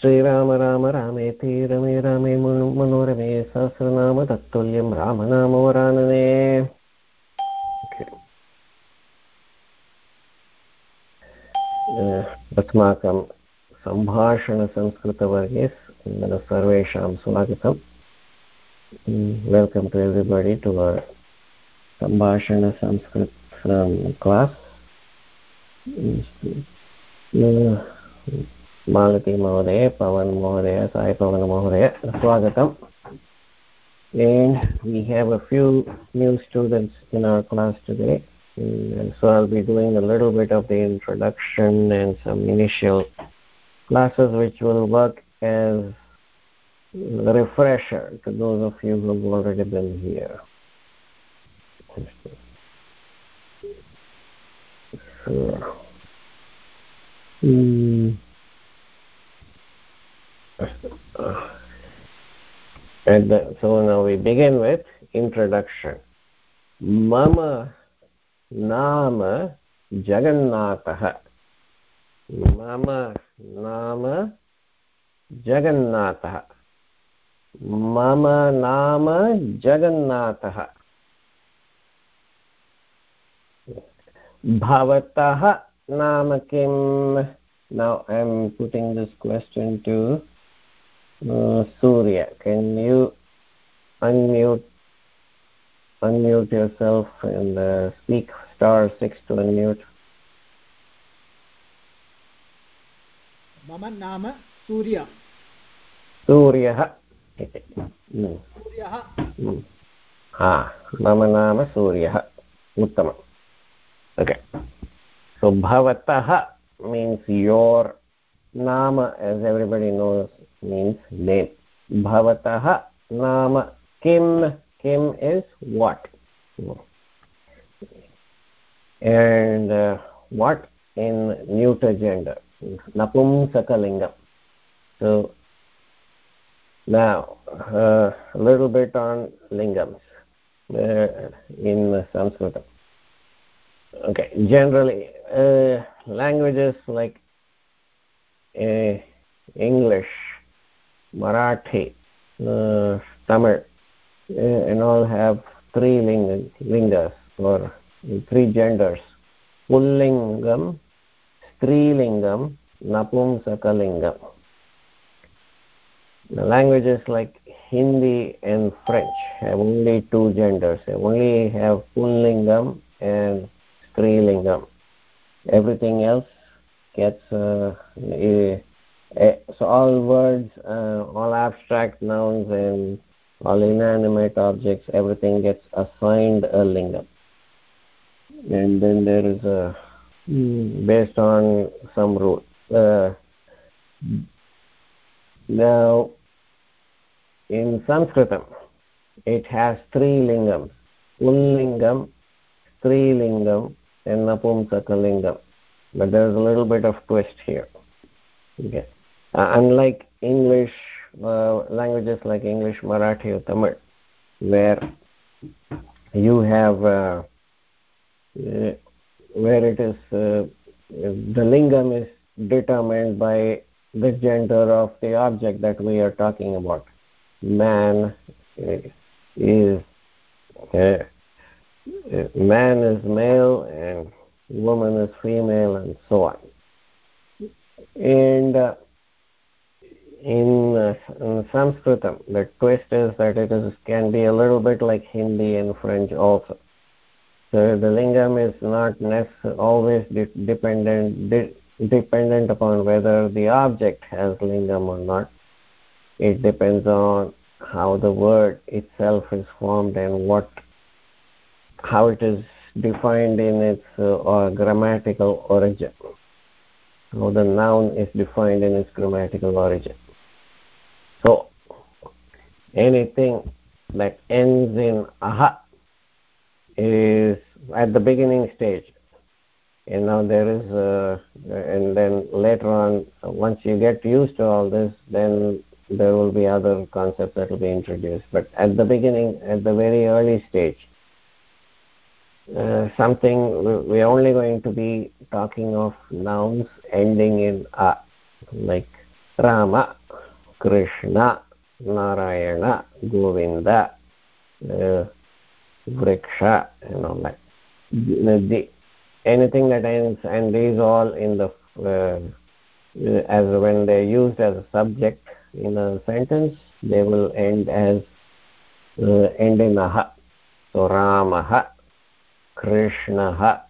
श्रीराम राम रामेति रमे रामे मनोरमे सहस्रनाम तत्तुल्यं रामनाम वरानने अस्माकं सम्भाषणसंस्कृतवर्गे सर्वेषां स्वागतम्। Welcome to everybody to our Sambhashana Sanskrit class. मालती महोदय पवन महोदय साई पवन महोदय स्वागतम् and we have a few new students in our class today and so I'll be doing a little bit of the introduction and some initial classes which will work as a refresher to those of you who have already been here. So, hmm. And the, so now we begin with introduction. Mama नाम जगन्नाथः मम नाम जगन्नाथः मम नाम जगन्नाथः भवतः नाम किम् now i am putting this question to uh, surya can you unmute unmute yourself and uh, speak star 6 to unmute मम नाम सूर्य सूर्यः इति हम्म, सूर्यः हम्म। हा मम नाम सूर्यः उत्तमम् okay so bhavatah means your nama as everybody knows means name bhavatah nama kim kim is what? And uh, what in neuter gender napumsakalingam so now uh, a little bit on lingams uh, in sanskrit. Okay generally uh, languages like uh, english marathi uh, tamil uh, and all have three ling lingas or three genders. Pullingam strilingam napumsakalingam. The languages like hindi and french have only two genders. They only have pullingam and strilingam. Everything else gets uh, eh, so all words uh, all abstract nouns and all inanimate objects everything gets assigned a lingam. And then there is a based on some rule uh, now in sanskritam it has three lingams. Pullingam strilingam and napumsakalingam but there's a little bit of twist here. Okay unlike english uh, languages like english marathi or tamil where you have uh, uh, where it is uh, the lingam is determined by the gender of the object that we are talking about. Man uh, is uh, man is male and woman is female and so on. And uh, in, uh, in sanskritam the twist is that it is can be a little bit like hindi and french also. So the lingam is not always de- dependent de- dependent upon whether the object has lingam or not. It depends on how the word itself is formed and what how it is defined in its uh, grammatical origin. How the noun is defined in its grammatical origin so anything that ends in aha is at the beginning stage. And now there is uh, and then later on once you get used to all this then there will be other concepts that will be introduced. But at the beginning at the very early stage uh, something we're only going to be talking of nouns ending in a like rama krishna narayana govinda all that. The, anything that ends and these all in the uh, as when they're used as a subject in a sentence they will end as uh, end in aha so ramah krishnah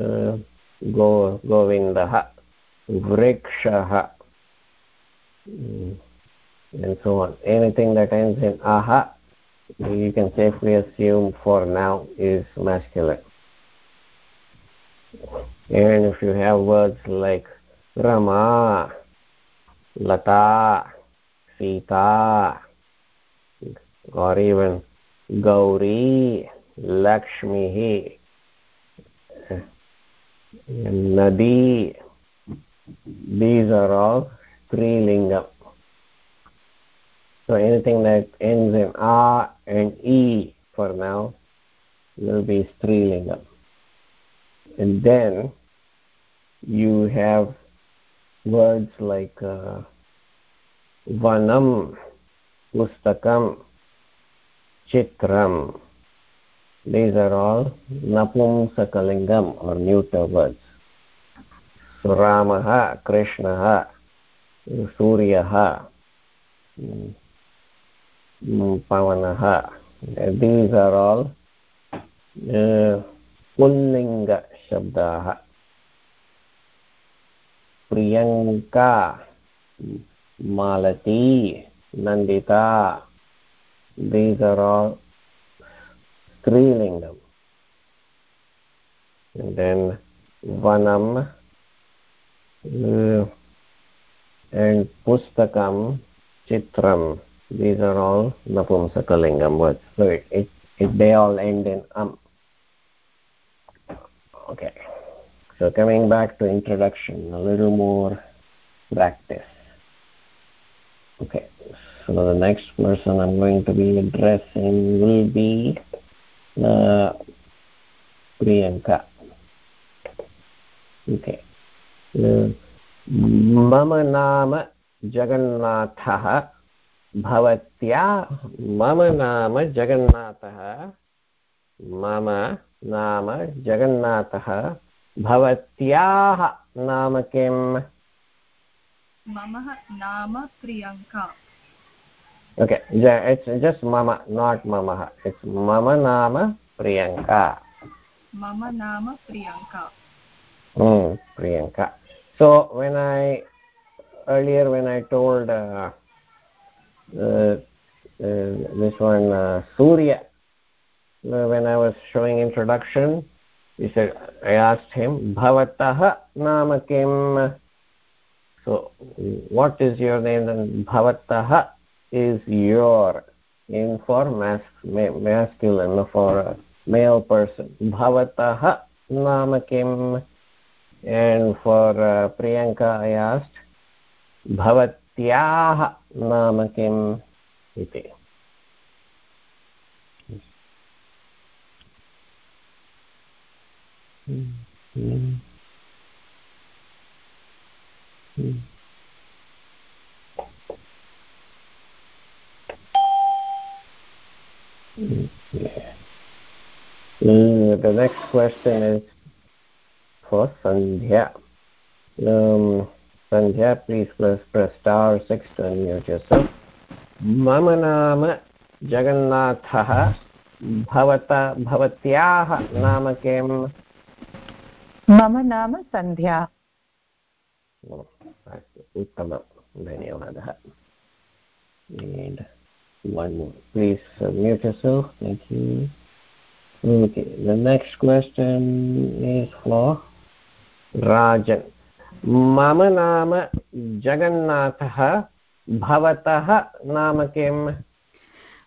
uh, go govindah Mm. and so on. Anything that ends in aha you can safely assume for now is masculine. And if you have words like rama lata sita or even gauri lakshmi nadi these are all strilingam so anything that ends in a and e for now will be strilingam and then you have words like uh, vanam pustakam chitram. These are all napumsakalingam or neuter words. So ramah krishnah suryah pavanah these are all uh, pullinga shabdaah Priyanka malati nandita these are all strilingam and then vanam uh, and pustakam chitram. These are all napumsakalingam words. So it, it, it they all end in am. Okay. So coming back to introduction a little more practice. Okay. So the next person i'm going to be addressing will be uh, priyanka. Okay मम नाम जगन्नाथः भवत्या मम नाम जगन्नाथः मम नाम जगन्नाथः भवत्याः नाम किम्? मम नाम प्रियङ्का। ओके इट्स् जस्ट् मम नाट् मम। इट्स् मम नाम प्रियङ्का। मम नाम Priyanka. hmm, Priyanka. So when i earlier when i told uh, uh, uh, this one uh, surya uh, when i was showing introduction he said i asked him bhavatah nama kim? So what is your name? And bhavatah is your in for mas masculine for male person. Bhavatah nama kim and for uh, priyanka i asked bhavatyah nama kim iti mm-hmm. Mm-hmm. Yeah. Mm, the next question is for Sandhya. Um, Sandhya, please press, press star 6 to unmute yourself. मम नाम जगन्नाथः भवत भवत्याः नाम किम् मम नाम सन्ध्या अस्तु उत्तमं धन्यवादः one more please mute yourself thank you okay the next question is for rajan मम नाम जगन्नाथः भवतः नाम किम्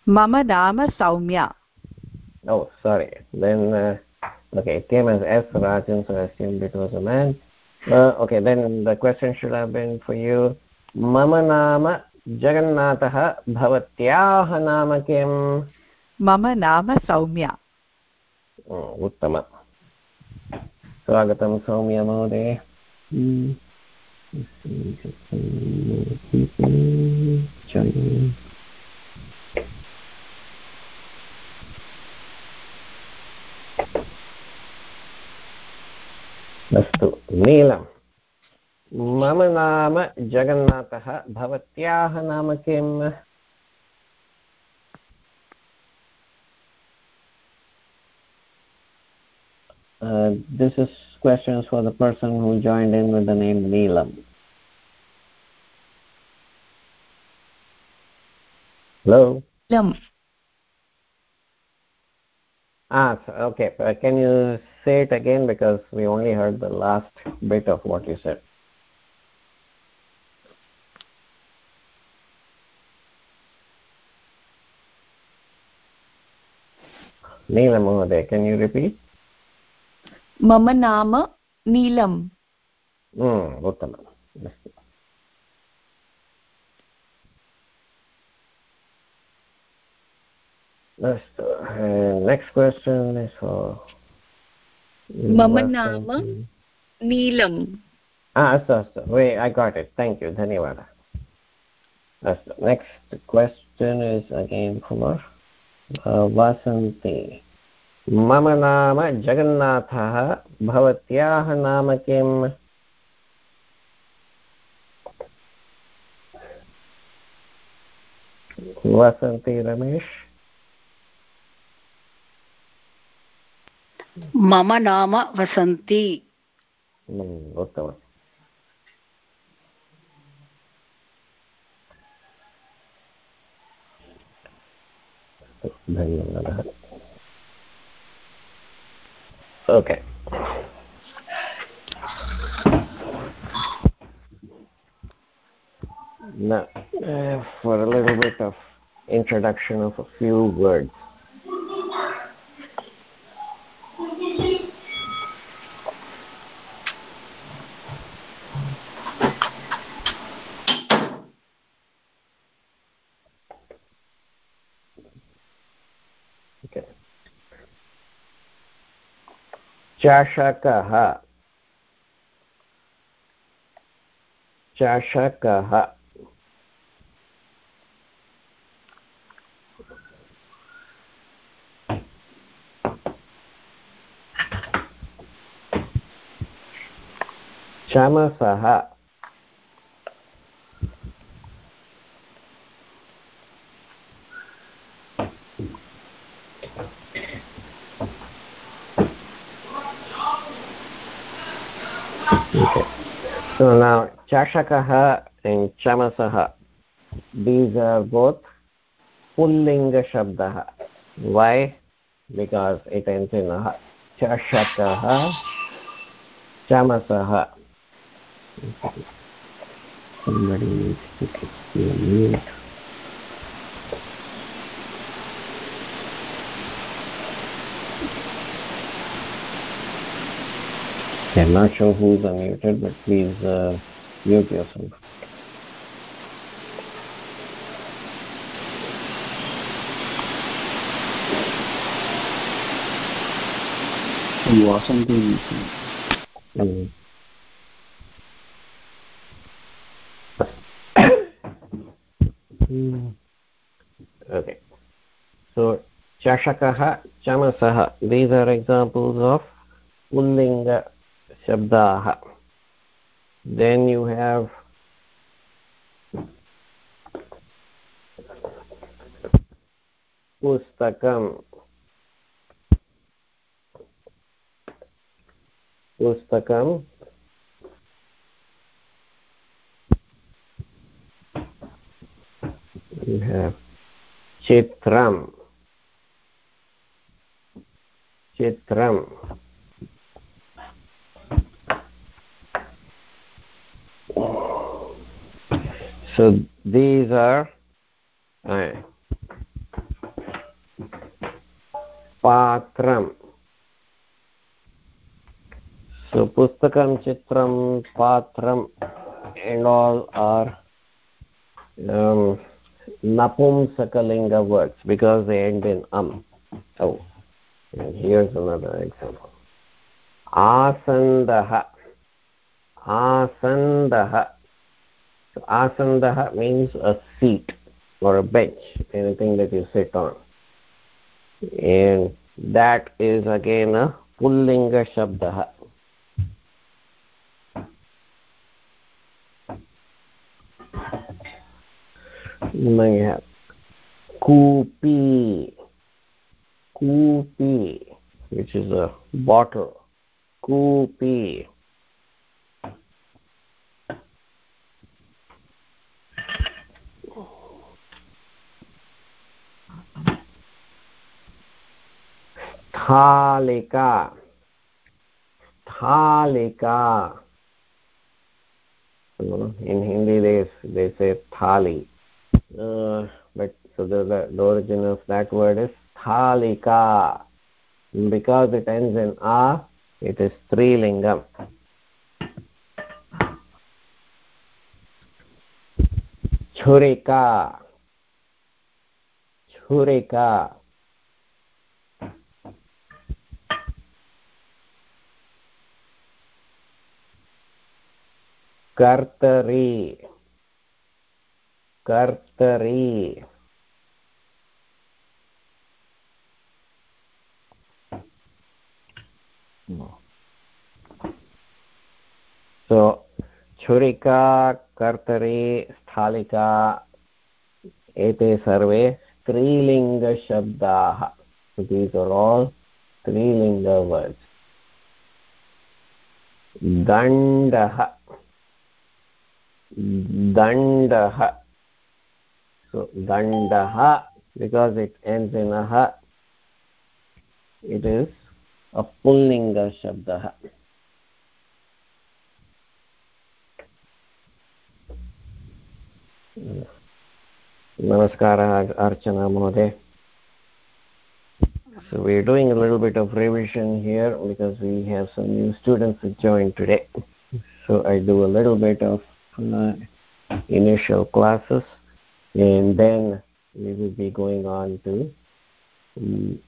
मम नाम Saumya oh sorry then uh, okay it came as s rajan so i assumed it was a man uh, okay then the question should have been for you mama nama जगन्नाथः भवत्याः नाम किम् मम नाम सौम्या उत्तमम् स्वागतं सौम्य महोदय। अस्तु नीलम्। मम नाम जगन्नाथः भवत्याः नाम किम्? Uh, this is questions for the person who joined in with the name Neelam. Hello? लं Ah, so- okay. Uh, can you say it again because we only heard the last bit of what you said. Neela Mohoday, can you repeat? मम नाम नीलम् Hmm, उत्तमम् अस्तु अस्तु next question is मम नाम नीलम् अस्तु अस्तु way I got it thank you धन्यवादः अस्तु नेक्स्ट् क्वश्चन् इस् अगेन् फुमर् वासन्ति मम नाम जगन्नाथः भवत्याः नाम किम्? वसन्ति रमेश। मम नाम वसन्ती। हम्म, उत्तमम्। धन्यवादः। Okay now uh, for a little bit of introduction of a few words चषकः चषकः चमसः। Okay. So now Chashakaha and Chamasaha, these are both Pullinga Shabdaha. Why? Because it ends in a Chashakaha, Chamasaha. Somebody needs to keep you mute. I'm not sure who's unmuted, but please uh, mute yourself. You are something. Mm. okay. So, chashakah, chamasaha. These are examples of pullinga You have Pustakam. Pustakam. You have Chitram. Chitram. So these are uh, Patram. So Pustakam, Chitram, Patram and all are um, Napumsakalinga words because they end in am. Oh, and here's another example. Asandaha. Asandah so asandah means a seat or a bench anything that you sit on. And that is again a pullinga shabdah then you have? Which is a bottle. Kupi thalika thalika in hindi they they say thali uh, but so the, the, the origin of that word is thalika because it ends in a it is trilingam churika churika कर्तरी। कर्तरी। so छुरिका कर्तरी स्थालिका एते सर्वे स्त्रीलिङ्गशब्दाः। These are all strilinga words दण्डः dandah so dandah because it ends in a ha it is a pullinga shabdah namaskara archana mohode so we're doing a little bit of revision here because we have some new students who joined today so i do a little bit of uh, initial classes and then we will be going on to um,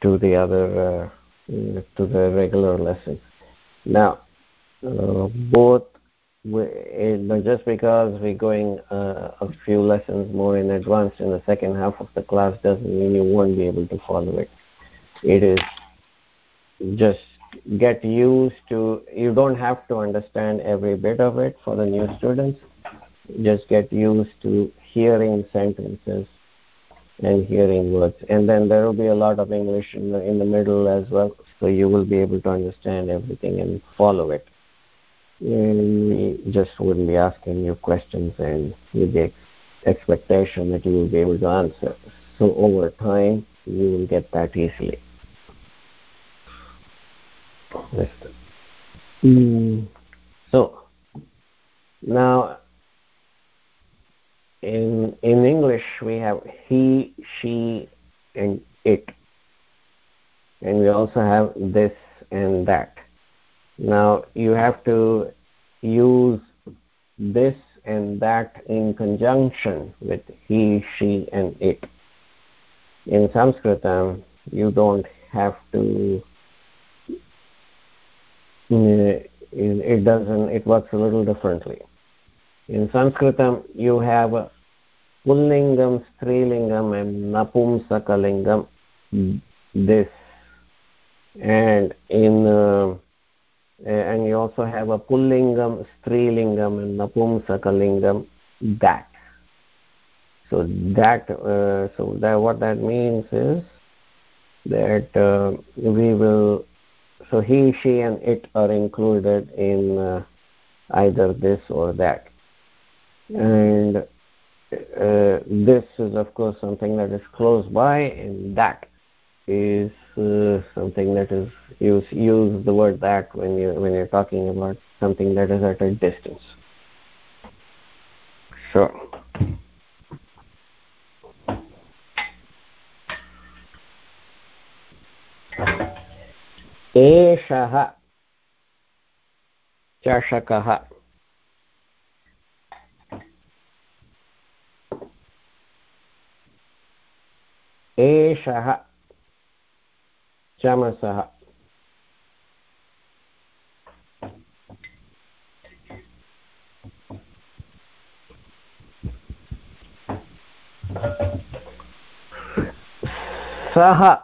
to the other uh, to the regular lessons. Now uh, both we, just because we're going uh, a few lessons more in advance in the second half of the class doesn't mean you won't be able to follow it. It is just get used to you don't have to understand every bit of it for the new students. Just get used to hearing sentences and hearing words. And then there will be a lot of english in the, in the middle as well so you will be able to understand everything and follow it. And we just wouldn't be asking you questions and with the expectation that you will be able to answer. So over time you will get that easily Mm. So now in in English we have he, she, and it, and we also have this and that. Now you have to use this and that in conjunction with he, she, and it. In Sanskritam, you don't have to it doesn't it works a little differently. In sanskritam you have a pullingam strilingam and napumsakalingam this and in uh, and you also have a pullingam strilingam and napumsakalingam that. So that uh, so that what that means is that uh, we will so he she and it are included in uh, either this or that. And uh, this is of course something that is close by and that is uh, something that is use use the word that when you when you're talking about something that is at a distance. Sure एषः चषकः। एषः चमसः। सः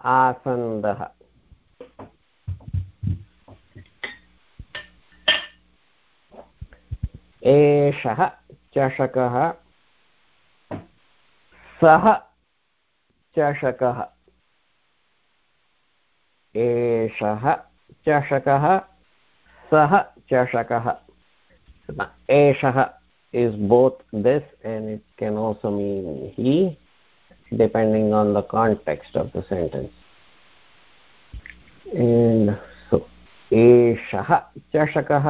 आसन्दः। एषः चषकः सः चषकः एषः चषकः सः चषकः एषः is both this and it can also mean he depending on the context of the sentence and so एषः चषकः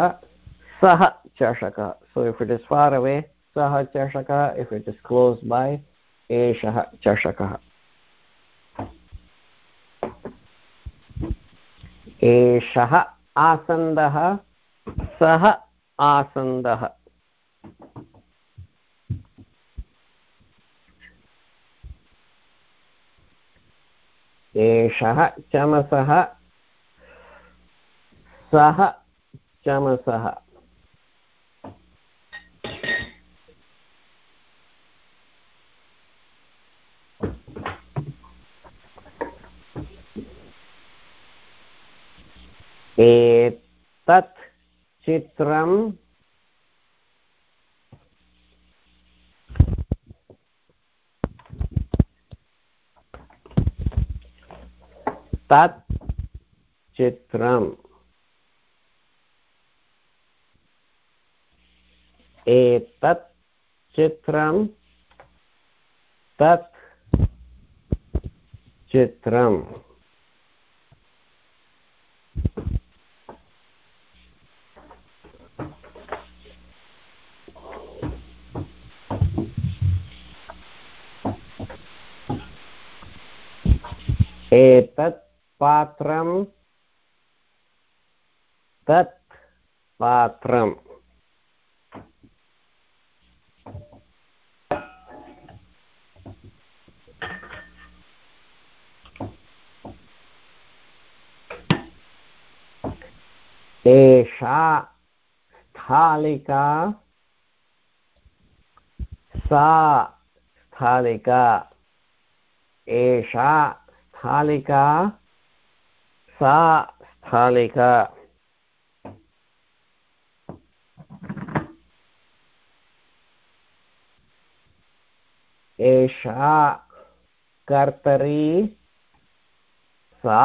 सः चषकः so if it is far away सः चषकः if it is close by एषः चषकः एषः आसन्दः सः आसन्दः एषः चमसः सः चमसः एतत् चित्रं तत् चित्रम् एतत् चित्रं तत् चित्रम् एतत् पात्रं तत् पात्रम्। एषा स्थालिका सा स्थालिका एषा स्थालिका सा स्थालिका। एषा कर्तरी सा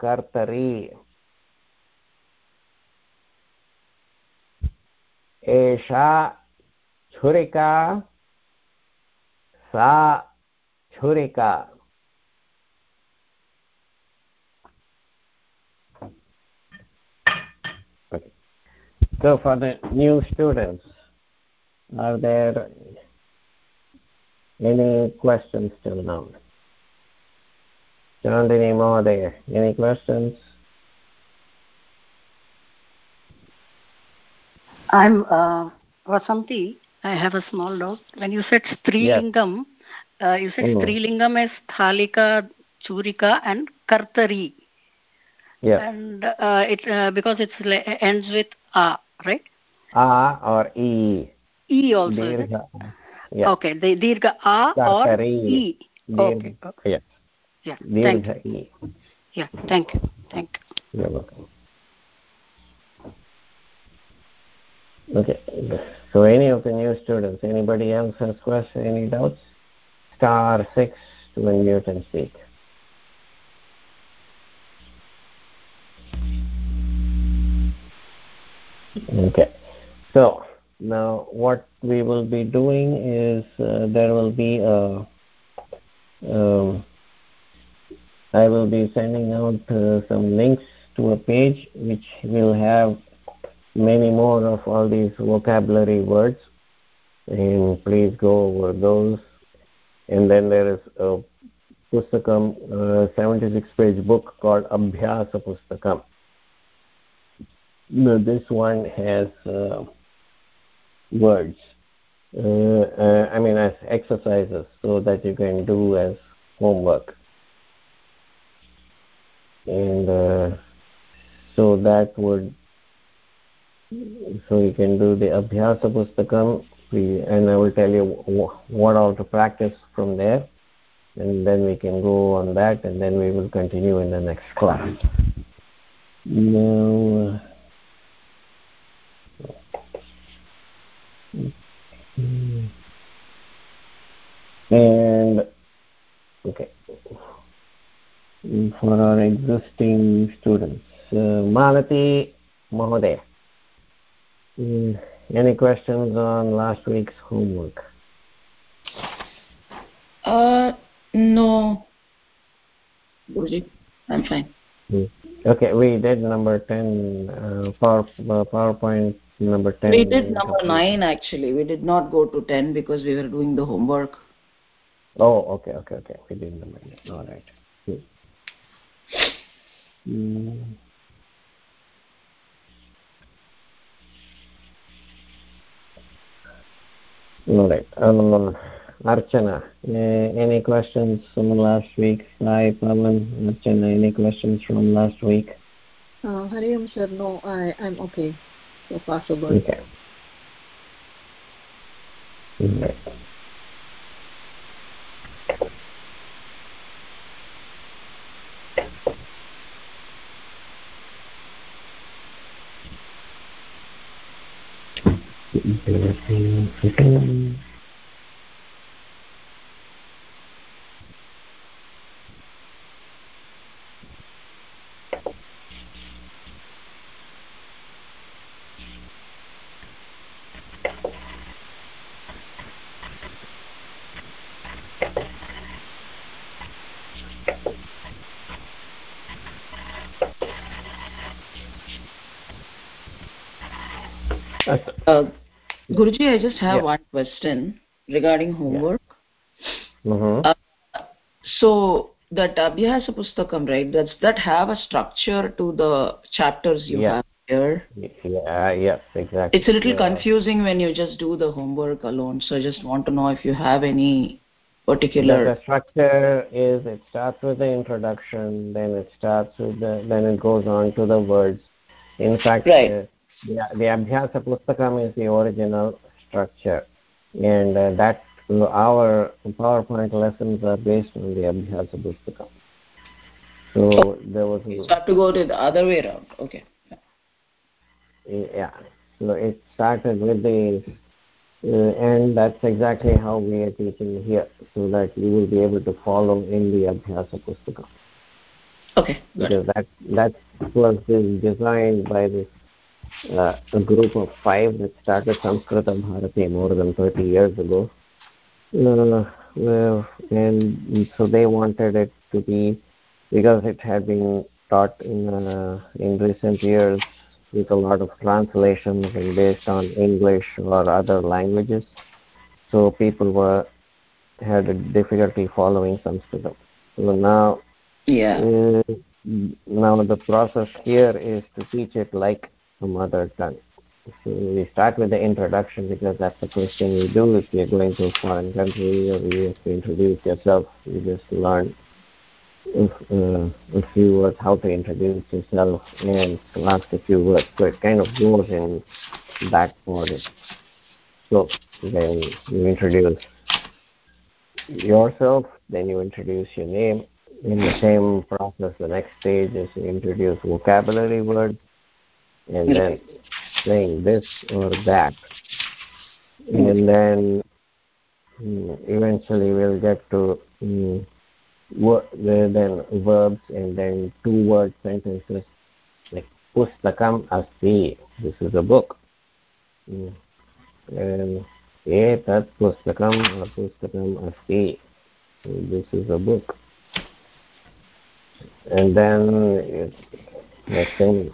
कर्तरी। एषा छुरिका सा छुरिका। So for the new students, are there any questions till now? Chandini Mahodaya, any more there. Any questions? I'm uh, Vasanti. I have a small doubt. When you said Strilingam, uh, you said Mm. Strilingam is Thalika, Churika, and Kartari. Yeah. And uh, it uh, because it ends with A, right? A or E. E also. Dirgha. Yeah. Okay, the Dirgha A or Kartari. E. Okay. Dirgha. okay. Yes. Yeah. Thank you. E. Yeah. Thank you. Thank you. You're welcome. Okay. So any of the new students, anybody else has questions, any doubts? Star six to unmute and speak. Okay. So now what we will be doing is uh, there will be a um, I will be sending out uh, some links to a page which will have many more of all these vocabulary words. And please go over those. And then there is a pustakam uh, 76 page book called abhyasa pustakam now, this one has uh, words. Uh, uh, i mean as exercises so that you can do as homework. And uh, so that would so you can do the abhyasa pustakam and I will tell you what all to practice from there, and then we can go on that, and then we will continue in the next class. Now, and okay, for our existing students, uh, Malati. Mm, any questions on last week's homework? Uh, no. I'm fine. Mm. Okay, we did number 10, uh, power, uh, PowerPoint number 10. We did number 9 actually. We did not go to 10 because we were doing the homework. Oh, okay, okay, okay. We did number 9. All right. Good. Mm. All right. Um, Archana, uh, any questions from last week? Hi, Pavan, Archana, any questions from last week? Uh, Hari Om sir, no, I, I'm okay. So possible. Okay. All right. Uh, Guruji, I just have Yeah. one question regarding homework. Mm-hmm. Uh, so that Abhyasa Pustakam, right? Does that have a structure to the chapters you Yeah. have here? Yeah, yes, exactly. It's a little Yeah. confusing when you just do the homework alone. So I just want to know if you have any The, particular. the structure is it starts with the introduction, then it starts with the, then it goes on to the words. In fact, Right. uh, the, the Abhyasa Pustakam is the original structure, and uh, that our PowerPoint lessons are based on the Abhyasa Pustakam. So there was You have to go to the other way around. Okay. yeah so it started with the uh, and that's exactly how we are teaching here so that you will be able to follow in the abhyasa pustakam Okay. Because that that was designed by this uh, a group of five that started Sanskrita Bharati more than 30 years ago. Uh, well, and so they wanted it to be, because it had been taught in, uh, in recent years with a lot of translations and based on English or other languages. So people were had a difficulty following Sanskrit. So now Yeah. uh, now the process here is to teach it like a other tongue. So we start with the introduction because that's the first thing you do if you're going to a foreign country or you have to introduce yourself. You just learn if, uh, a few words how to introduce yourself and ask a few words. So it kind of goes in that order. So then you introduce yourself, then you introduce your name. In the same process, the next stage is to introduce vocabulary words and then saying this or that. And then mm, eventually we'll get to mm, wo- then verbs and then two word sentences like pustakam asti. This is a book. Mm. And etat pustakam or pustakam asti. This is a book. And then next thing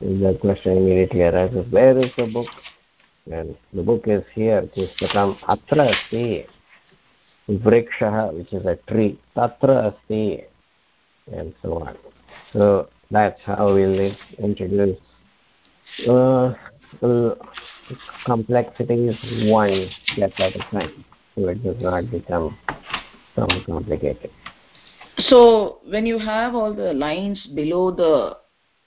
the question immediately arises, where is the book? And the book is here, pustakam atra asti. Vrikshaha, which is a tree, tatra asti, and so on. So that's how we'll introduce. Uh, uh, complexity is one step at a time, so it does not become so complicated. So when you have all the lines below the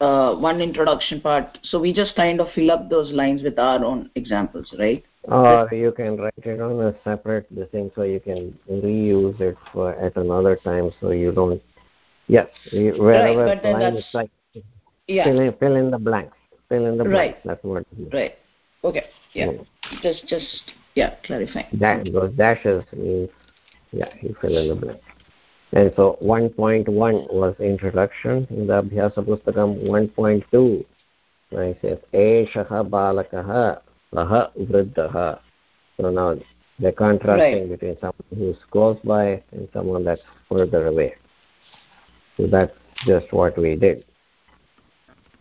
uh, one introduction part, so we just kind of fill up those lines with our own examples, right? or you can write it on a separate thing so you can reuse it for at another time so you don't yes wherever right, line is like yeah. fill in, fill in the blanks fill in the blanks right. that's what right. Okay yeah. Just just yeah clarifying. That those dashes means yeah you fill in the blanks and so 1.1 was introduction in the Abhyasa Pustakam 1.2. I said, Eshaha Balakaha, Saha Vriddhaha. So now the contrasting right. between someone who's close by and someone that's further away. So that's just what we did.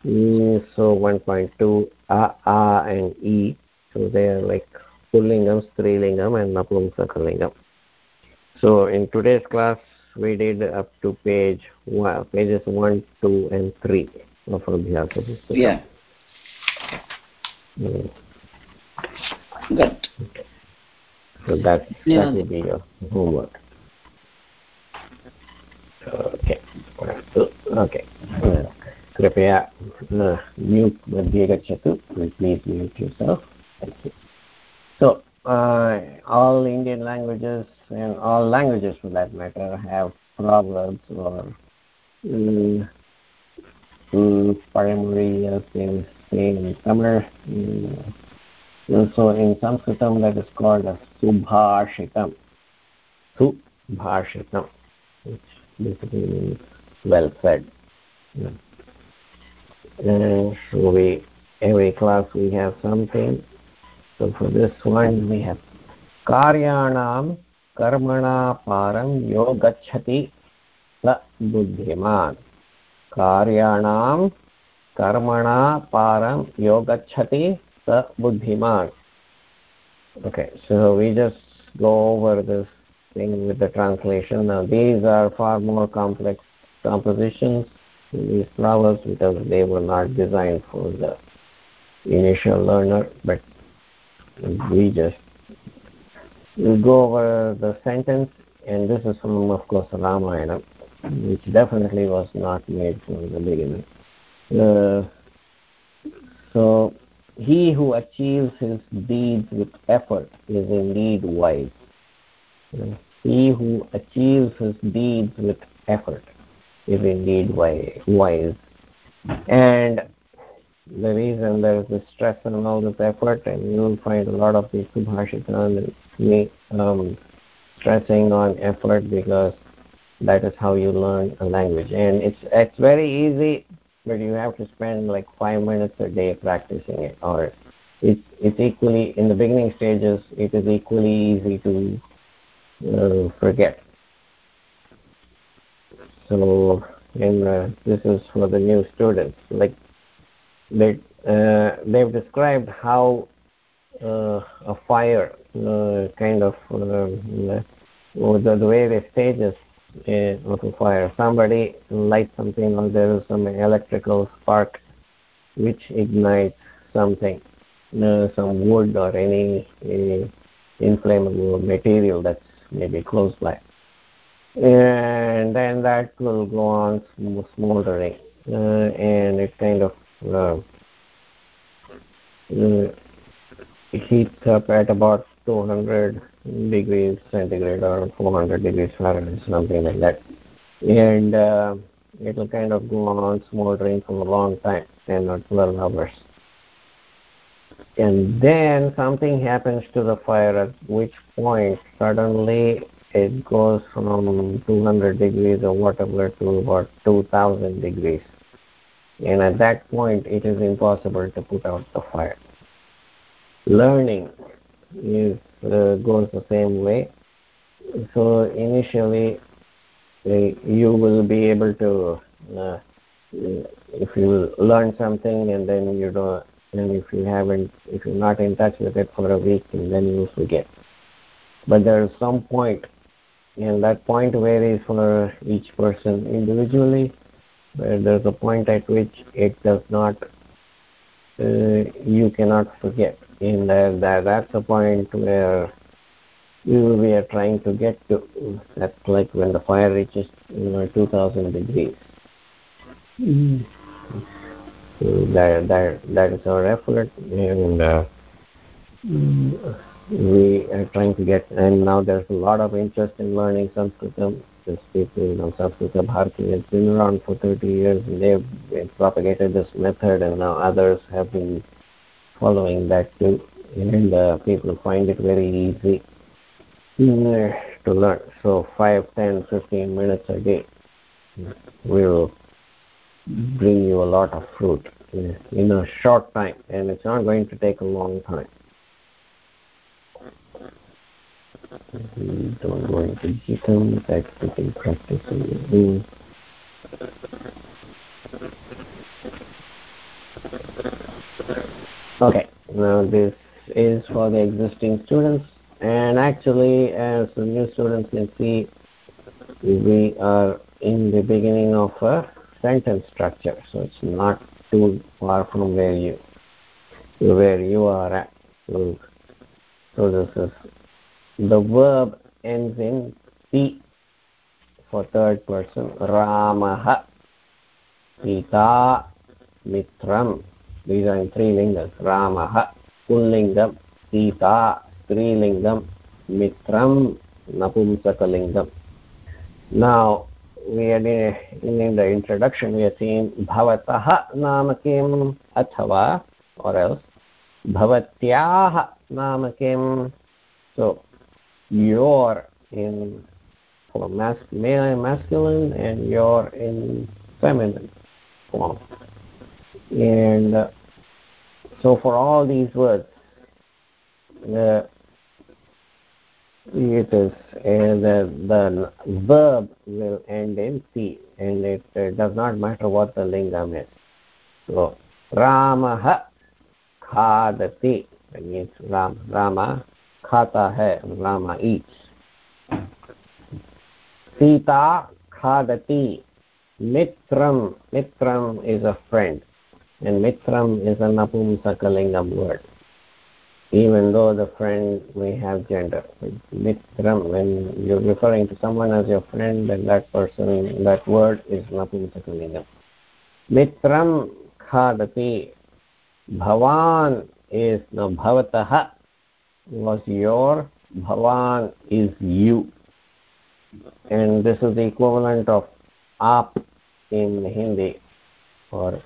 Mm, so 1.2, A, A and E. So they are like Pullingam, Strilingam and Napumsakalingam. So in today's class, we did up to page one, pages 1 2 and 3 of abhyasa yeah mm. good so that yeah. that will be your homework okay okay कृपया mute मध्ये गच्छतु please mute yourself thank you so uh, all indian languages and all languages for that matter have proverbs or um, um, primary as in summer um, so in sanskritam that is called a subhashitam. Subhashitam which basically means well said. Yeah. so we every class we have something. So for this one we have karyanam कर्मणा पारं यो गच्छति स बुद्धिमान् कार्याणां कर्मणा पारं यो गच्छति स बुद्धिमान् okay so we just go over this thing with the translation now these are far more complex compositions these proverbs because they were not designed for the initial learner but we just we go over the sentence and this is from of course ramayana which definitely was not made from the beginning. Uh, so he who achieves his deeds with effort is indeed wise. He who achieves his deeds with effort is indeed wise and the reason there is this stress on all this effort and you will find a lot of these subhashitan um, stressing on effort because that is how you learn a language. And it's it's very easy but you have to spend like five minutes a day practicing it. Or it's it's equally in the beginning stages it is equally easy to uh, forget. So and uh, this is for the new students. Like they uh, they've described how a fire uh, kind of uh, the, the various stages uh, of a fire. Somebody lights something or there is some electrical spark which ignites something uh, some wood or any, any inflammable material that's maybe close by. And then that will go on smoldering uh, and it kind of uh, uh, heats up at about 200 degrees centigrade or 400 degrees Fahrenheit, something like that. And uh, it will kind of go on smoldering for a long time, 10 or 12 hours. And then something happens to the fire, at which point suddenly it goes from 200 degrees or whatever to about 2000 degrees. And at that point, it is impossible to put out the fire. Learning is uh, goes the same way. So initially, uh, you will be able to, uh, if you learn something and then you don't, and if you haven't, if you're not in touch with it for a week, and then you forget. But there is some point, and that point varies for each person individually. But there's a point at which it does not, uh, you cannot forget in that, that that's the point where you we are trying to get to that's like when the fire reaches you know 2000 degrees mm. so that that that is our effort and uh, mm, we are trying to get, and now there's a lot of interest in learning Sanskritam. These people, you know, Sanskrita Bharati has been around for 30 years, and they've propagated this method, and now others have been following that too. And uh, people find it very easy to learn. So 5, 10, 15 minutes a day will bring you a lot of fruit in a short time, and it's not going to take a long time. don't the practicing. Okay, now this is for the existing students, and actually, as the new students can see, we are in the beginning of a sentence structure, so it's not too far from where you where you are at. So, so this is the verb ends in ti for third person. Ramah, Sita, We are in, in the introduction we are seeing bhavatah naam kim athava or else bhavatyah naam kim so your in for mas- male and masculine and your in feminine form and so for all these words the it is and the, the verb will end in t and it uh, does not matter what the lingam is. So ramah khadati that means ram rama khata hai rama eats. Sita khadati mitram mitram is a friend and mitram is a napumsakalingam word even though the friend may have gender. Mitram, when you're referring to someone as your friend, then that person, that word is Napumsakalingam. Mitram khadati. Bhavan is no bhavataha was your, bhavan is you. And this is the equivalent of aap in Hindi or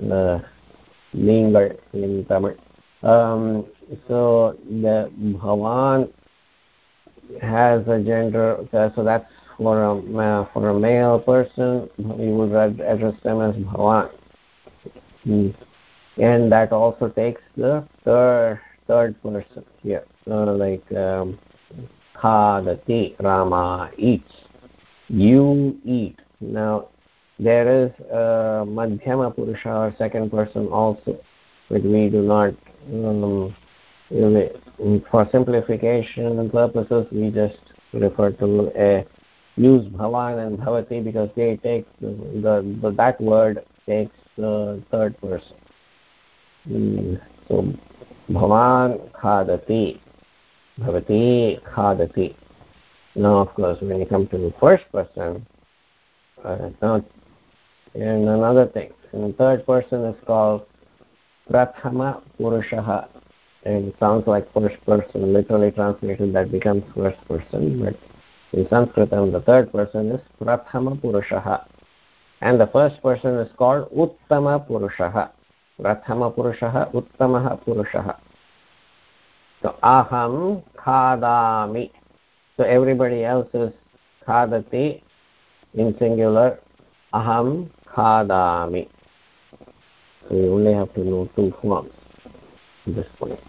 lingal in Tamil. So the bhavan has a gender so that's for a for a male person. We would address them as bhavan hmm. and that also takes the third third person here. So like um, khadati rama eats. You eat. Now there is a madhyama purusha or second person also but we do not um, for simplification purposes we just refer to a use bhavan and bhavati because they take the, the, the that word takes the third person. Mm, so bhavan khadati bhavati khadati. Now of course when you come to the first person uh, now and another thing. And the third person is called prathama purushaha. And it sounds like first person literally translated that becomes first person but in sanskritam the third person is prathama purushaha. And the first person is called uttama purushaha. Prathama purushaha uttamaha purushaha. So aham khadami. So everybody else is khadati in singular. Aham khadami so you only have to know two forms at this point.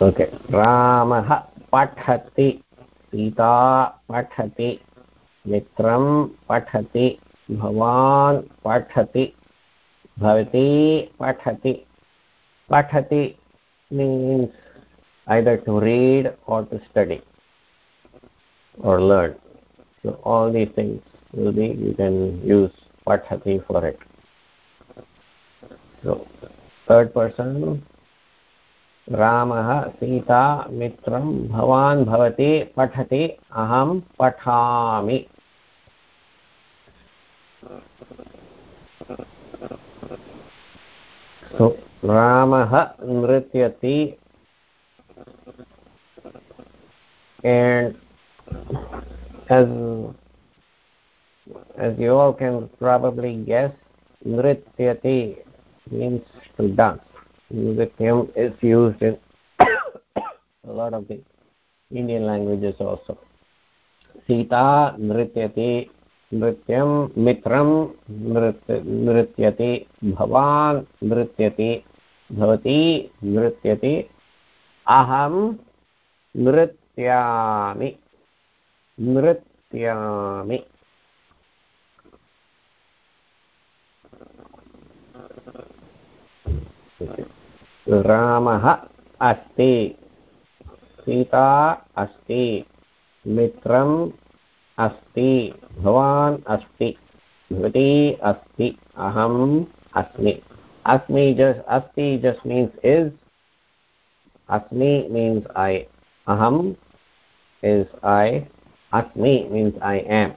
Okay sita pathati मित्रं पठति भवान् पठति bhavati pathati pathati means either to read or to study or learn so all these things will be you can use pathati for it so third person रामः सीता मित्रं भवान् भवति पठति अहं पठामि so ramah nrityati and as as you all can probably guess nrityati means to dance nrityam is used in a lot of the indian languages also sita nrityati नृत्यं मित्रं नृत्य नृत्यति भवान् नृत्यति भवती नृत्यति अहं नृत्यामि नृत्यामि रामः अस्ति, सीता अस्ति, मित्रम् अस्ति, भवान् अस्ति, भवती अस्ति, अहम् अस्मि। अस्मि जस्, अस्ति जस् मीन्स् इस्, अस्मि मीन्स् ऐ, अहम् इस् ऐ, अस्मि means I am.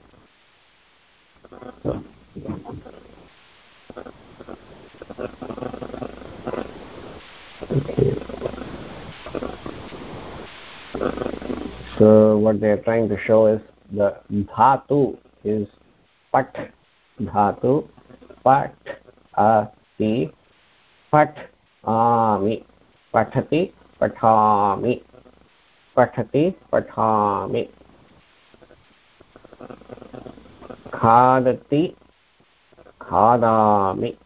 So, what they are trying to show is the dhatu is pat dhatu pat asti pat ami pathati pathami pathati pathami khadati khadami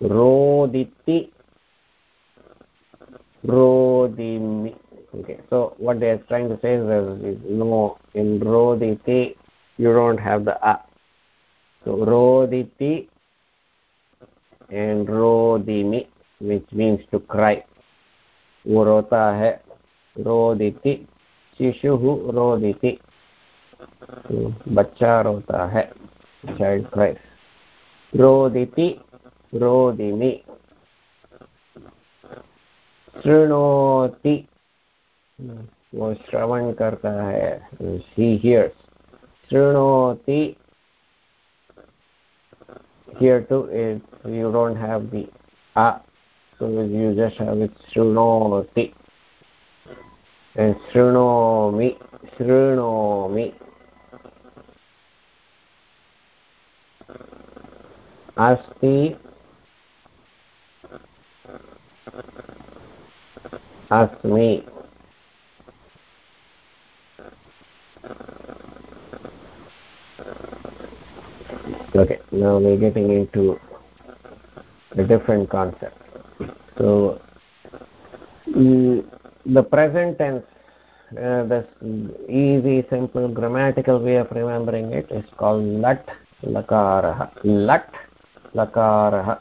roditi rodimi okay so what they are trying to say is there is no in roditi you don't have the a so roditi and rodimi which means to cry वो रोता है रोदिति शिशु रोदिति बच्चा रोता है child Christ रोदिति रोदिमि शृणोति वो श्रवण करता है he hears शृणोति too is you don't have the a so you just have it शृणोति शृणोमि शृणोमि अस्ति अस्मि okay now we're getting into a different concept so mm, the present tense uh, the easy simple grammatical way of remembering it is called lat lakarah lat lakarah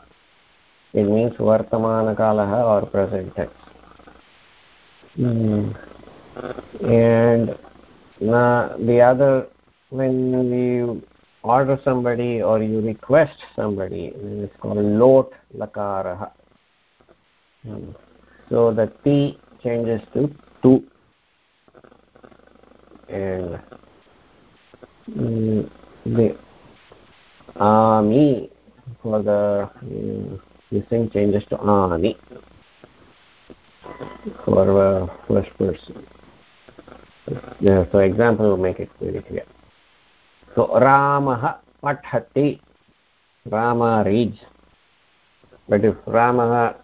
it means vartamana kalah or present tense mm. and now the other when you order somebody or you request somebody it's called lot lakarah so the t changes to tu. And mm, the ami for the mm, this thing changes to ani for uh, first person. Yeah so example will make it very clear. So ramah pathati. Rama reads. But if ramah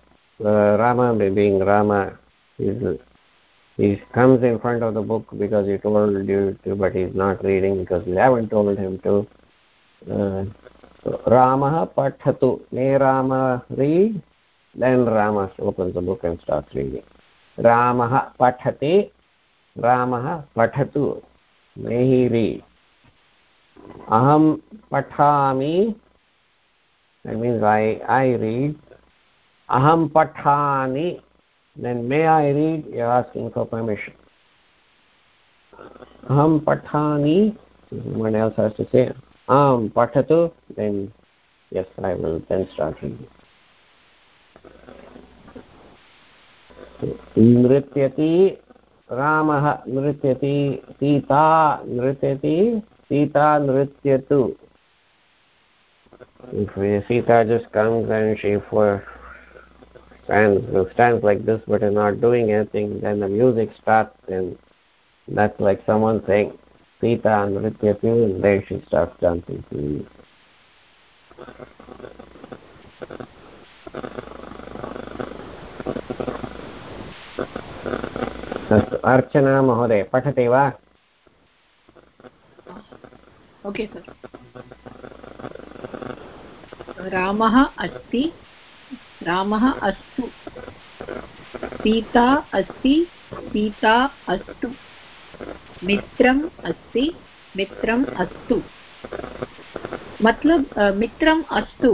uh, rama being rama is he comes in front of the book because he told you to but he's not reading because you haven't told him to uh, rama opens the book and starts reading ramah pathati ramah pathatu may he read aham pathami that means i i read aham pathani then may i read you're asking for permission aham pathani someone else has to say aham pathatu then yes i will then start reading नृत्यति रामः नृत्यति Sita नृत्यति Sita नृत्यतु if Sita just comes and she for stands stands like this but is not doing anything, then the music starts and that's like someone saying Sita नृत्यति इन्द्रेषिष्टाक्षान्ति इति अस्तु, अर्चना महोदय, पठते वा? Okay sir रामः अस्ति, रामः अस्तु, सीता अस्ति, सीता अस्तु। मित्रम् अस्ति मित्रम् अस्तु मतलब मित्रम् अस्तु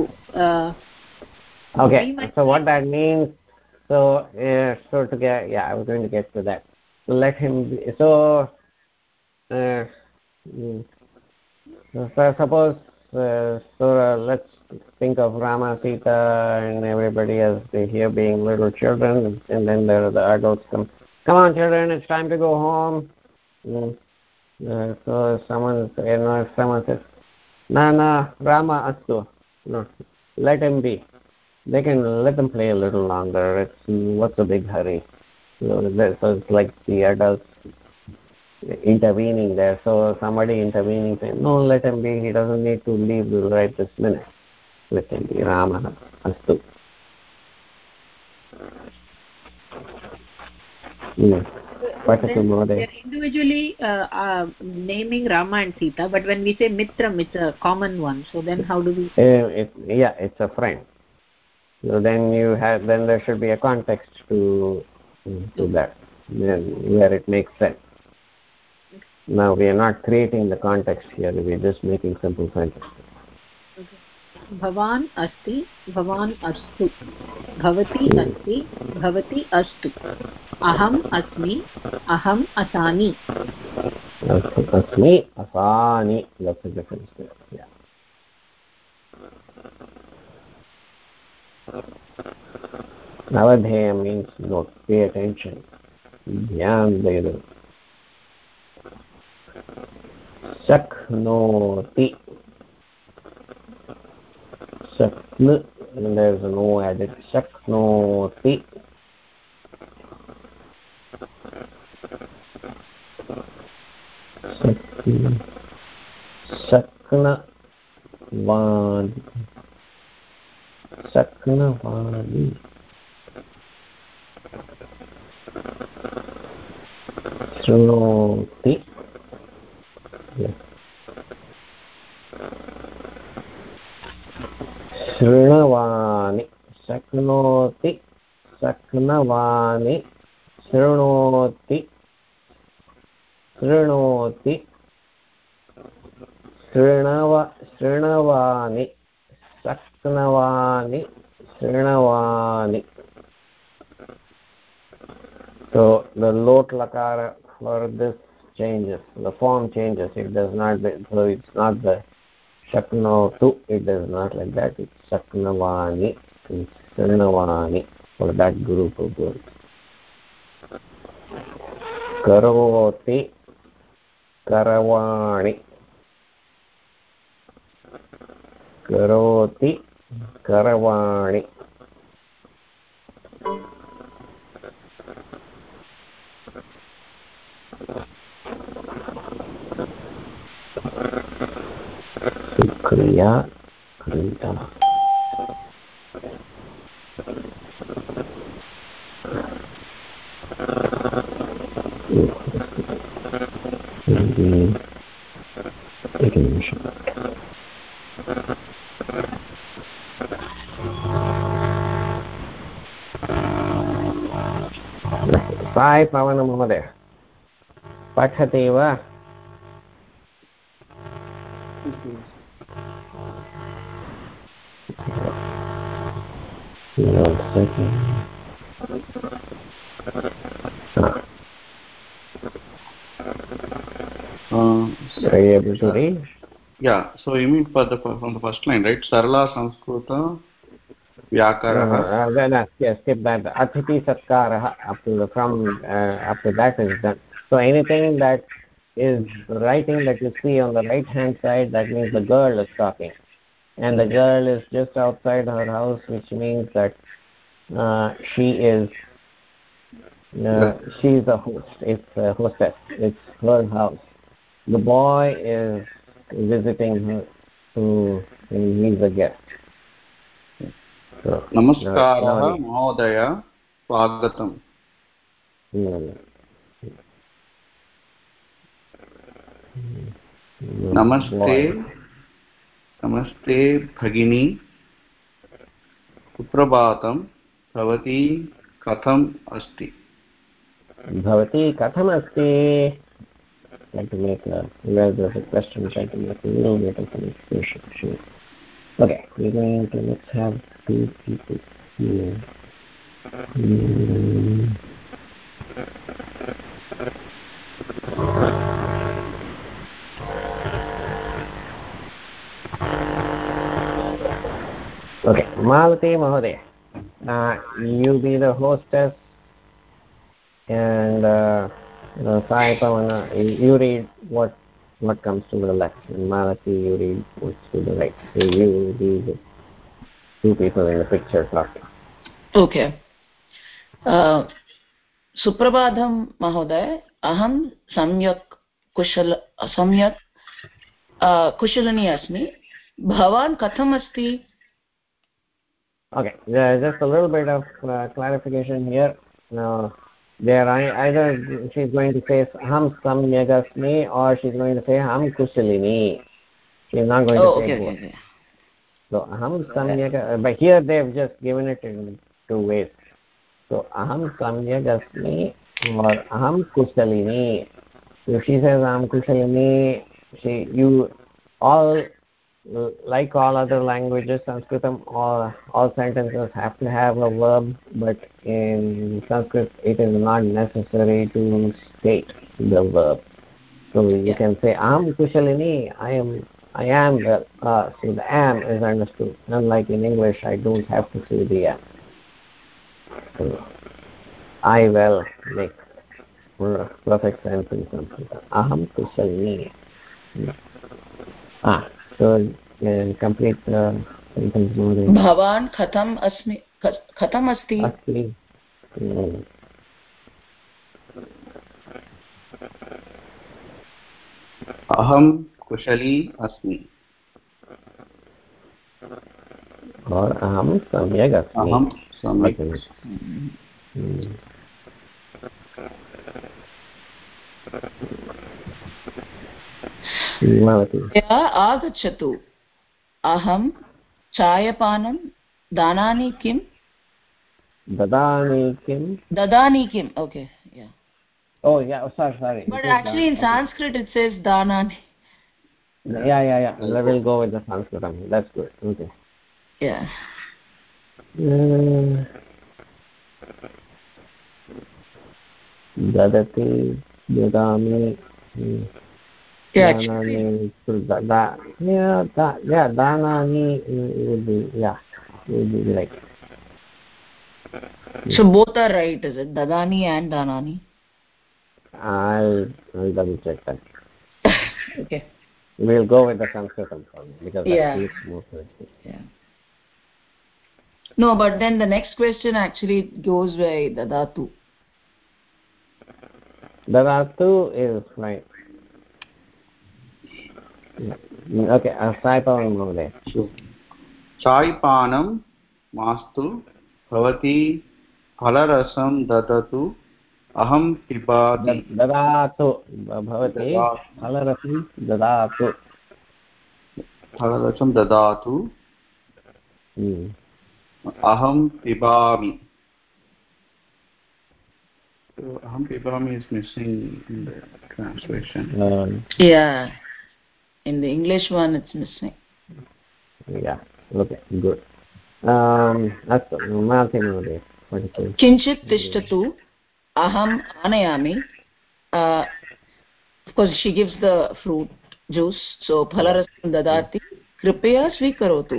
okay so what that means so uh, so to get yeah i was going to get to that so let him be, so uh, so suppose uh, so uh, let's think of Rama, Sita, and everybody as they here being little children, and then there are the adults come. Come on, children, it's time to go home. Mm. Uh, so someone, you know, if someone says, "Na na, Rama astu," no, let him be. They can let them play a little longer. It's what's a big hurry. So, so it's like the adults intervening there. So somebody intervening saying, "No, let him be. He doesn't need to leave right this minute." पृच्छन्ति रामः अस्तु पठतु महोदय individually uh, uh, naming rama and sita but when we say mitram it's a common one so then how do we uh, it, yeah it's a friend so then you have then there should be a context to to that where it makes sense now we are not creating the context here we're just making simple sentences भवान् अस्ति भवान् अस्तु भवती अस्ति भवती अस्तु अहम् अस्मि अहम् असामि अस्मि असानि Navadheya means note, pay attention, dhyan dedu. Shaknoti Sakn, and there is no added. Saknoti. Sakn. Saknavadi. Saknavadi. Shruti. Yeah. शृणवानि शक्नोति शक्नवानि शृणोति शृणोति शृणव शृणवानि शक्नवानि शृणवानि so the lot lakara for this changes the form changes it does not so it's not the shaknotu it does not like that it's shaknavani and srinavani for that group of words karoti करवाणि करोति करवाणि क्रिया क्रीडा एकनिमिषम् साय् पवनमहोदय पठति वा? Are you? Yeah, so you mean from the first line, right? Sarala Sanskrita Vyakarah. Uh-huh. Then, uh, uh yes, after uh, that is done. So anything that is writing that you see on the right hand side, that means the girl is talking. And the girl is just outside her house, which means that uh, she is uh, she's a host. It's a hostess. It's her house. The boy is visiting her, so he's a guest. So, नमस्कारः महोदय स्वागतम् नमस्ते नमस्ते भगिनी सुप्रभातं भवती कथम् अस्ति भवती कथमस्ति like to make a where there's a question try to make a little bit of an expression sure okay we're going to let's have two people here mm. okay malati mahoday Uh, you be the hostess and uh, you know, Sai Pavana, you read what what comes to the left, and Malati, you read what's to the right. So you will be the two people in the picture talking. Okay. Uh, सुप्रभातं महोदय अहं सम्यक् कुशल सम्यक् कुशलिनी अस्मि भवान् कथम् अस्ति Okay, uh, just a little bit of uh, clarification here. Now, there either she's going to say ham samyagasmi or she's going to say ham kusalini she's not going oh, to say okay, okay. so aham samyaga but here they've just given it in two ways. So aham samyagasmi or aham kusalini if she says aham kusalini she you all like all other languages sanskritam all, all sentences have to have a verb but in sanskrit it is not necessary to state the verb. So you Yeah. can say "I am kushalini i am i am well uh, so the am is understood. Unlike in english i don't have to say the am. So, i well make perfect sense in sanskrit. Aham kushalini. Ah भवान् कथम् अस्मि कथम् अस्ति? अहं कुशली अस्मि। अहं सम्यक् अस्मि। अहं सम्यक् Mm. आगच्छतु अहं चायपानं दानानि किं ददामि किं ददानि किम् okay oh yeah oh, sorry sorry but It actually in sanskrit it says danani yeah yeah yeah I will go with the sanskritam that's good okay yeah Uh, ददति yeah that yeah would be yeah would be like. So both are right is it? Dadani and danani i'll i'll double check that. Okay. We'll go with the sanskrit form because yeah. that is more correct yeah. No but then the next question actually goes by dadatu. Dadatu is like okay महोदय चायपानं मास्तु भवती फलरसं ददतु अहं पिबामि ददातु भवती फलरसं ददातु फलरसं ददातु अहं पिबामि अहं पिबामि is missing translation Um, in the english one it's missing yeah, okay, good. Um, अस्तु माल्ति महोदय किञ्चित् तिष्ठतु अहम् आनयामि uh, course she gives the fruit juice so फलरसं ददाति कृपया स्वीकरोतु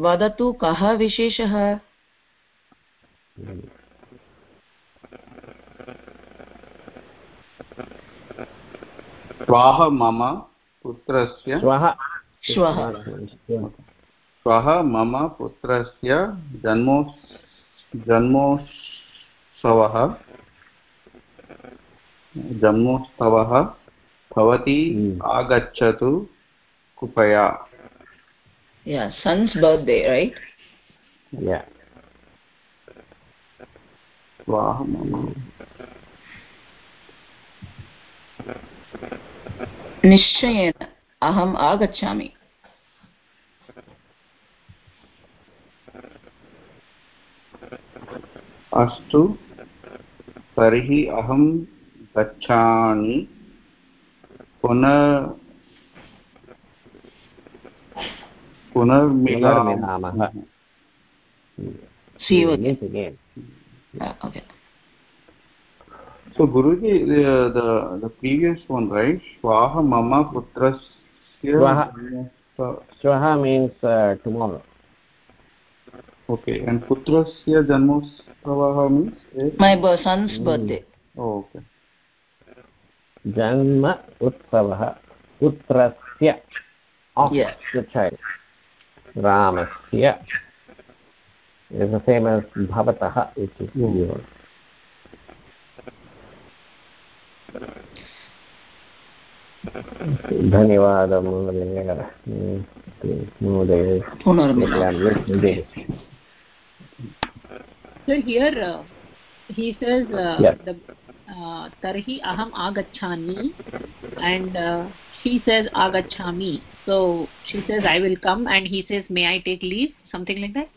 वदतु कः विशेषः श्वः मम पुत्रस्य श्वः मम पुत्रस्य जन्मो जन्मोत्सवः जन्मोत्सवः भवती आगच्छतु कृपया। Yeah son's birthday right? Yeah. स्वाह मम। निश्चयेन अहम् आगच्छामि। अस्तु तर्हि अहं गच्छामि। पुनः पुनर्मिलामः। see you again, again. Uh, okay so guruji the, the the previous one right swaha mama putrasya swaha swaha means uh, tomorrow okay and putrasya janmosavah means eh? my son's mm. birthday oh okay janma utsavah putrasya of yeah. the child ramasya is the same as bhavatah which is mm. yours धन्यवाद महोदय। हम्म, महोदय तर्हि अहम् he says आगच्छामि so she says I will come and he says may I take leave something like that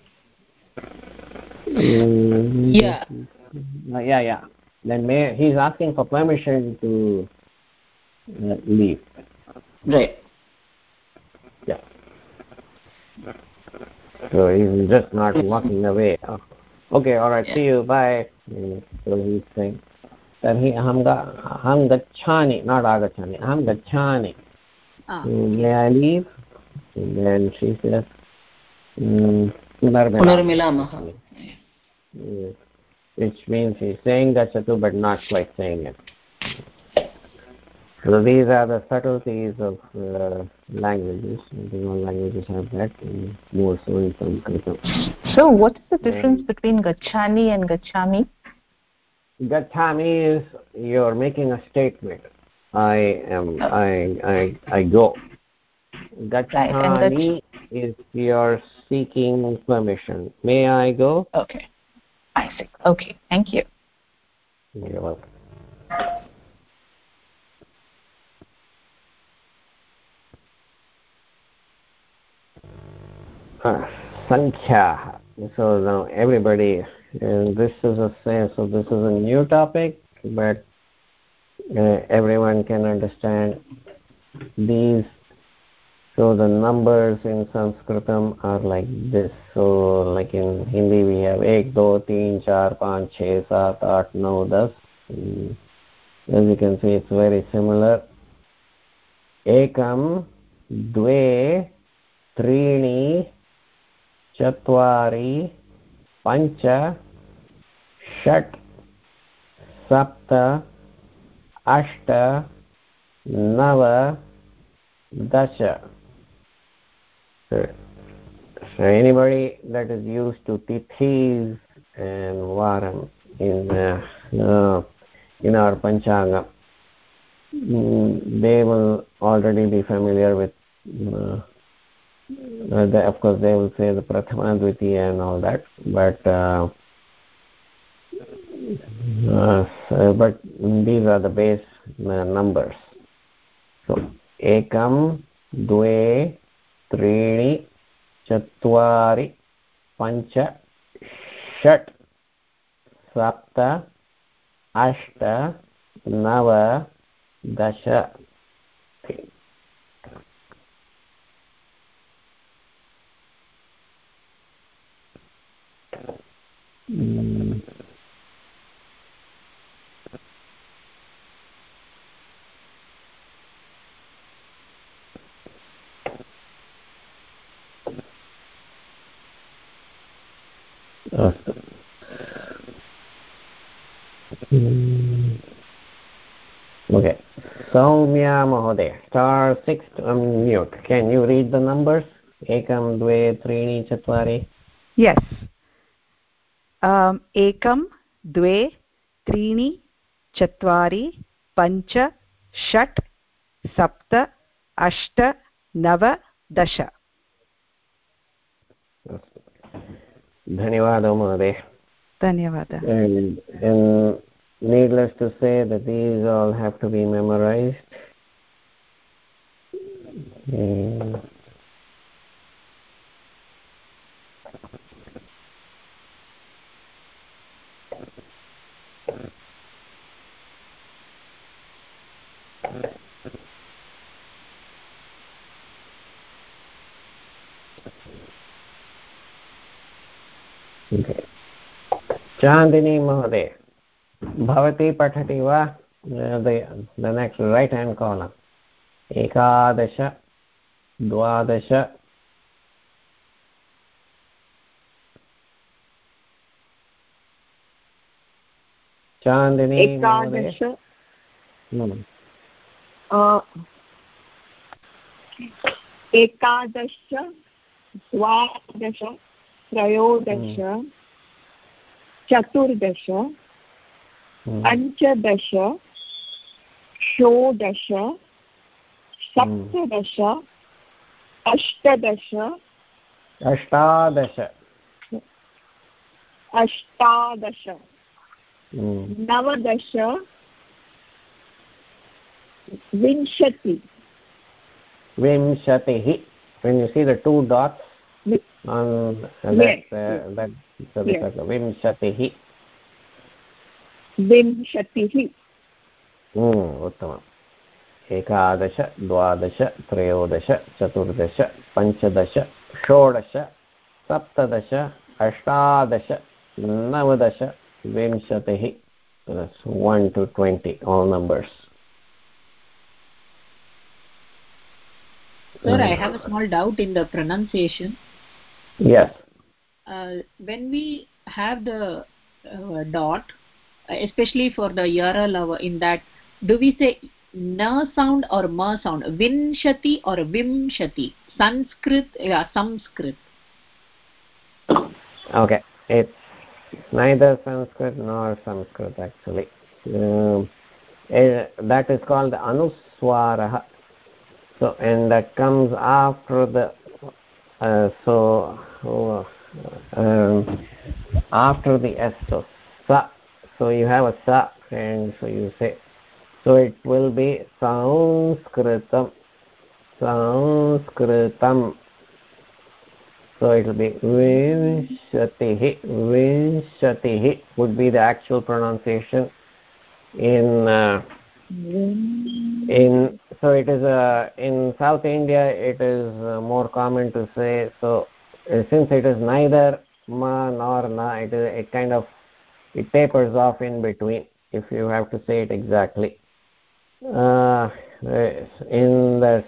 yeah yeah Then may he's asking for permission to uh, leave. Right. Yeah. So he's just not walking away. Oh, okay, all right, yeah. see you, bye. So he's saying, तर्हि अहं अहं गच्छामि not आगच्छामि अहं गच्छामि may I leave and then she says पुनर्मिलामः which means he's saying gachatu but not quite saying it so these are the subtleties of uh, languages. I think all languages have that, and more so in Sanskrit. So what is the difference and between gachani and gachami? Gachami is you're making a statement. I am. I. I. I go. Gachani right, is you're seeking permission. May I go? Okay. I see. Okay. Thank you. You're welcome. Sankhya. So now everybody, and this is a so this is a new topic, but uh, everyone can understand these So the numbers in Sanskritam are like this. So like in Hindi we have ek, do, teen, char, panch, chhe, saat, aat, nau, das. As you can see, it's very similar. Ekam, dve, त्रीणि चत्वारि पञ्च षट् सप्त अष्ट नव दश so anybody that is used to tithis and varam in uh, uh, in our panchanga they will already be familiar with uh, uh, of course they will say the prathama dvitiya and all that but uh, uh, so, but these are the base uh, numbers. So ekam dve त्रीणि चत्वारि पञ्च षट् सप्त अष्ट नव दश Mm. अस्तु okay Saumya महोदय star six mute can you read the numbers एकं द्वे त्रीणि चत्वारि यस् एकं द्वे त्रीणि चत्वारि पञ्च षट् सप्त अष्ट नव दश धन्यवादः महोदय धन्यवादः and, and needless to say that these all have to be memorized and चान्दिनी महोदय। भवती पठति वा? The next right hand column एकादश द्वादश चान्दिनी एकादश। एकादश द्वादश त्रयोदश चतुर्दश पञ्चदश षोडश सप्तदश अष्टदश। अष्टादश। अष्टादश। नवदश। विंशति। विंशतिः। when you see the two dots. on that uh, that so yes. विंशतिः विंशतिः उत्तमम् एकादश द्वादश त्रयोदश चतुर्दश पञ्चदश षोडश सप्तदश अष्टादश नवदश विंशतिः one to twenty all numbers sir i have a small doubt in the pronunciation yes uh, when we have the uh, dot especially for the yaral in that do we say na sound or ma sound? Vinshati or vimshati? Sanskrit yeah sanskrit. Okay. It's neither sanskrit nor sanskrit actually. Um, it, that is called anuswarah so and that comes after the uh, so uh, um, after the s so sa so you have a sa and so you say so it will be sanskritam sanskritam. So it will be vinshatihi vinshatihi would be the actual pronunciation in uh, in so it is uh, in south india it is uh, more common to say so since it is neither ma nor na it is it kind of it tapers off in between if you have to say it exactly. Uh, in the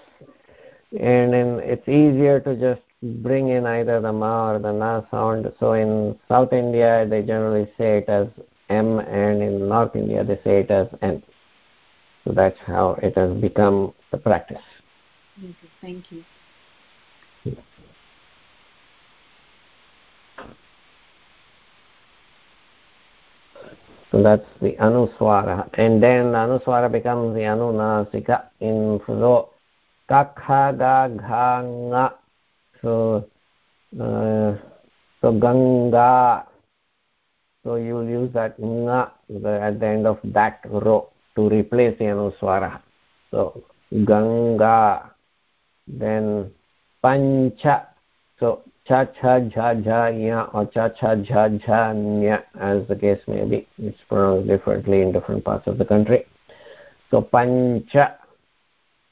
and in, it's easier to just bring in either the ma or the na sound. So in south india they generally say it as m and in north india they say it as n. So that's how it has become the practice. Okay, thank you so that's the anuswara. And then the anuswara becomes the anunasika in so kakha ga gha nga so uh, so ganga. So you'll use that nga at the end of that row to replace the anuswara. So ganga. Then pancha. So cha cha jha jha or cha cha jha jha nya as the case may be. It's pronounced differently in different parts of the country. So pancha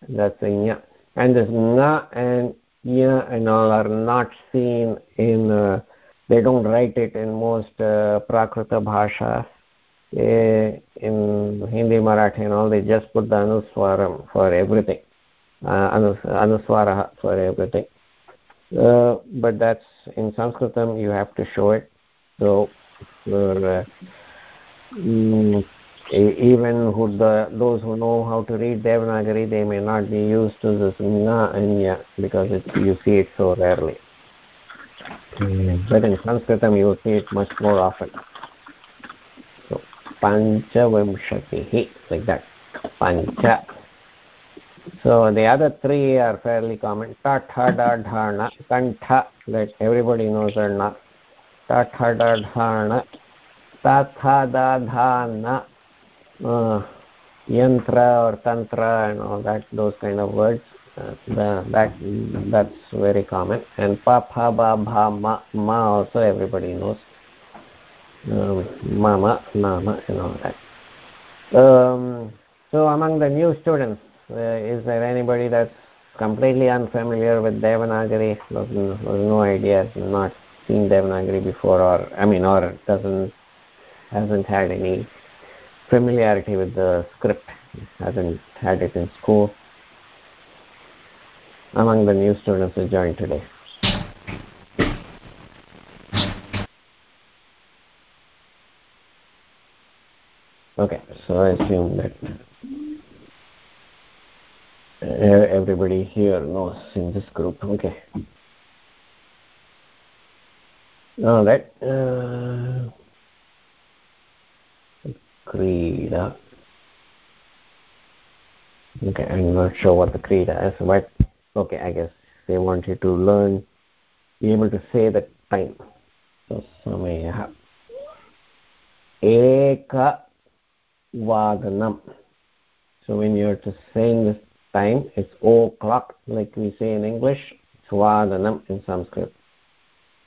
that's the nya. And this nga and ya and all are not seen in uh, they don't write it in most uh, prakrita bhasha in Hindi, Marathi and all, they just put the anuswaram for everything, uh, anus, anuswara for everything. Uh, but that's in Sanskritam, you have to show it. So, for, uh, mm, even who the, those who know how to read Devanagari, they may not be used to this na and ya because it, you see it so rarely. Mm. But in Sanskritam, you will see it much more often. So, panchavimshatihi, like that. Pancha. So the other three are fairly common. Tathadadhana, kantha, that everybody knows are not. Tathadadhana, tathadadhana, uh, yantra or tantra and all that, those kind of words. Uh, that that's very common. And pa pa ba bha ma ma also everybody knows. Um, mama, nama, and all that. Um, so among the new students, Uh, is there anybody that's completely unfamiliar with Devanagari, has no idea, has not seen Devanagari before, or I mean, or doesn't hasn't had any familiarity with the script, hasn't had it in school? Among the new students who joined today. Okay, so I assume that everybody here knows in this group. Okay. All right. Uh, Krida. Okay, I'm not sure what the Krida is, but okay, I guess they want you to learn, be able to say the time. So, Samaya. Eka. So when you're just saying this time, it's o'clock, like we say in English, Swadanam in Sanskrit.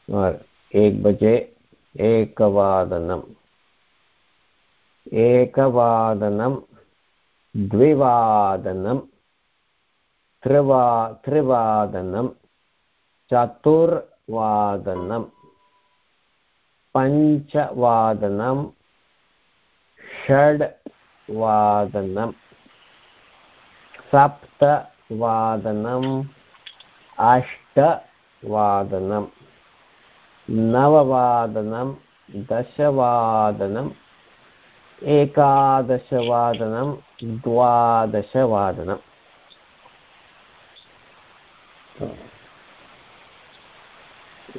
Or ek baje, ekavadanam. एकवादनं द्विवादनं त्रिवा त्रिवादनं चतुर्वादनं पञ्चवादनं षड्वादनं सप्तवादनम् अष्टवादनं नववादनं दशवादनं एकादशवादनं द्वादशवादनम्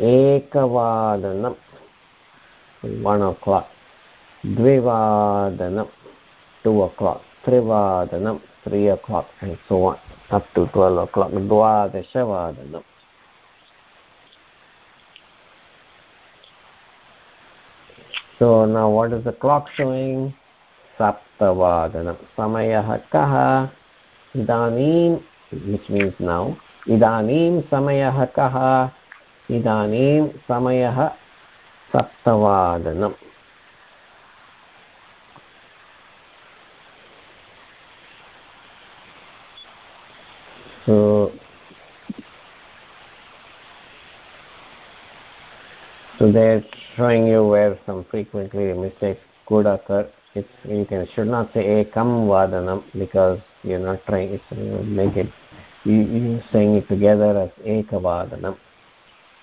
एकवादनं वन् ओ क्लाक् द्विवादनं two o'clock त्रिवादनं three o'clock and so on up to 12 o'clock द्वादशवादनम् So now what is the clock showing? Saptavadanam. Samayah kaha? Idanim, which means now. Idanim samayah kaha? Idanim samayah saptavadanam. So they're showing you where some frequently mistakes could occur. It's you can should not say ekam vadanam because you're not trying it's you make it you you saying it together as ekavadanam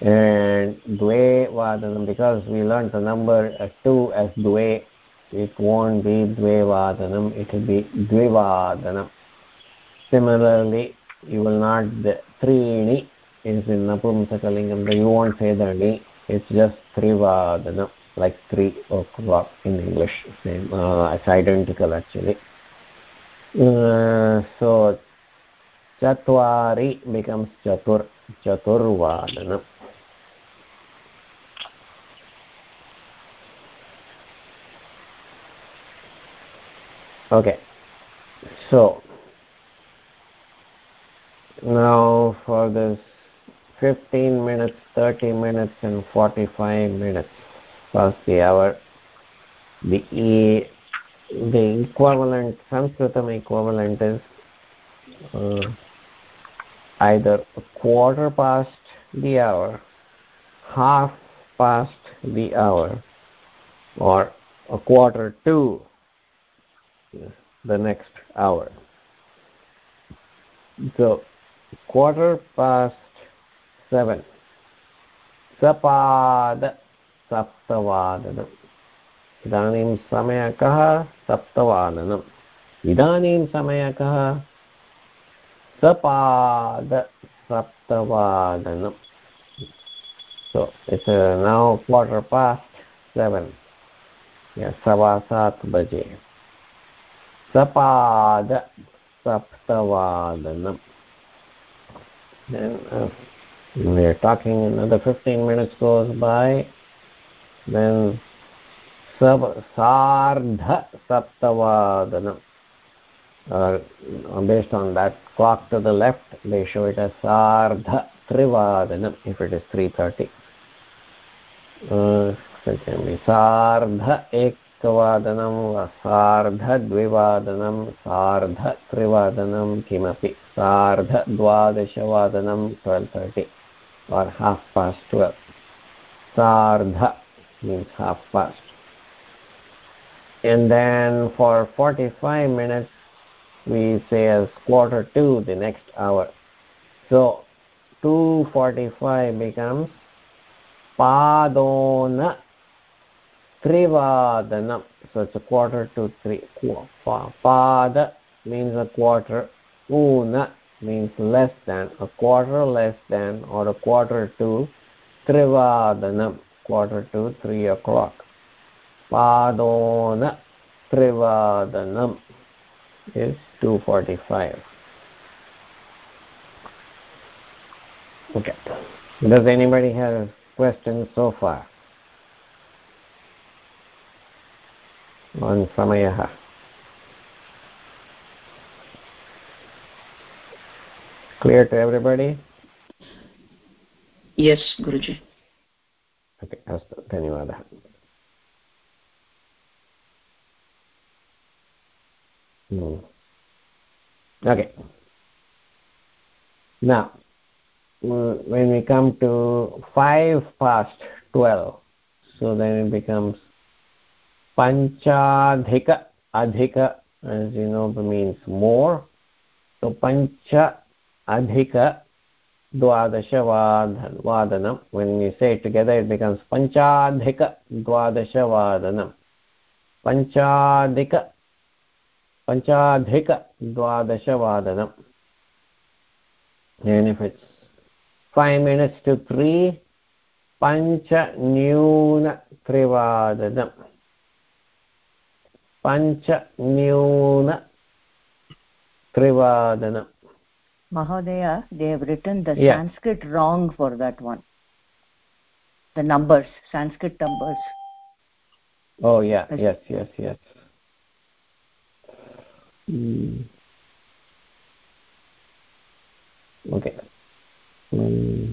and dve vadanam because we learned the number uh, 2 as dve it won't be dve vadanam it will be dvivadanam. Similarly you will not the treeni is in napumsakalingam you won't say the ni it's just trivadana like three o'clock in english same uh, it's identical actually. Uh, so chatvari becomes chatur chaturvadana okay so now for this 15 minutes 30 minutes and 45 minutes past the hour. The the equivalent sanskritam equivalent is uh, either a quarter past the hour half past the hour or a quarter to the next hour. So quarter past seven. Sapad सप्तवादनम् इदानीं समयः कः सप्तवादनम् इदानीं समयः कः सपादसप्तवादनम् so it's uh, now quarter past seven. Yeah सवा सात बजे सपाद सप्तवादनम् we're talking another 15 minutes goes by then sab sardha saptavadanam uh, based on that clock to the left they show it as sardha trivadanam if it is 3:30 uh, so it can be sardha एकवादनं वा सार्धद्विवादनं सार्धत्रिवादनं किमपि सार्धद्वादशवादनं twelve thirty or half past 12 sardha means half past. And then for 45 minutes we say as quarter to the next hour. So 245 becomes padona trivadanam so it's a quarter to three pada means a quarter una means less than a quarter less than or a quarter to trivadanam. Quarter to three o'clock. Padona trivadanam is 245 okay. Does anybody have questions so far? On samayah clear to everybody yes guruji okay अस्तु धन्यवादः hmm. okay now when we come to 5 past 12 so then it becomes panchadhika adhika as you know means more so pancha adhika dwadashavadanam when we say it together it becomes panchadhika dwadashavadanam panchadhika panchadhika dwadashavadanam and if it's 5 minutes to 3 pancha nyuna trivadanam pancha nyuna trivadanam Mahodaya, they have written the Yeah. Sanskrit wrong for that one. The numbers, Sanskrit numbers. oh yeah Yes. yes yes yes Hmm. okay Hmm.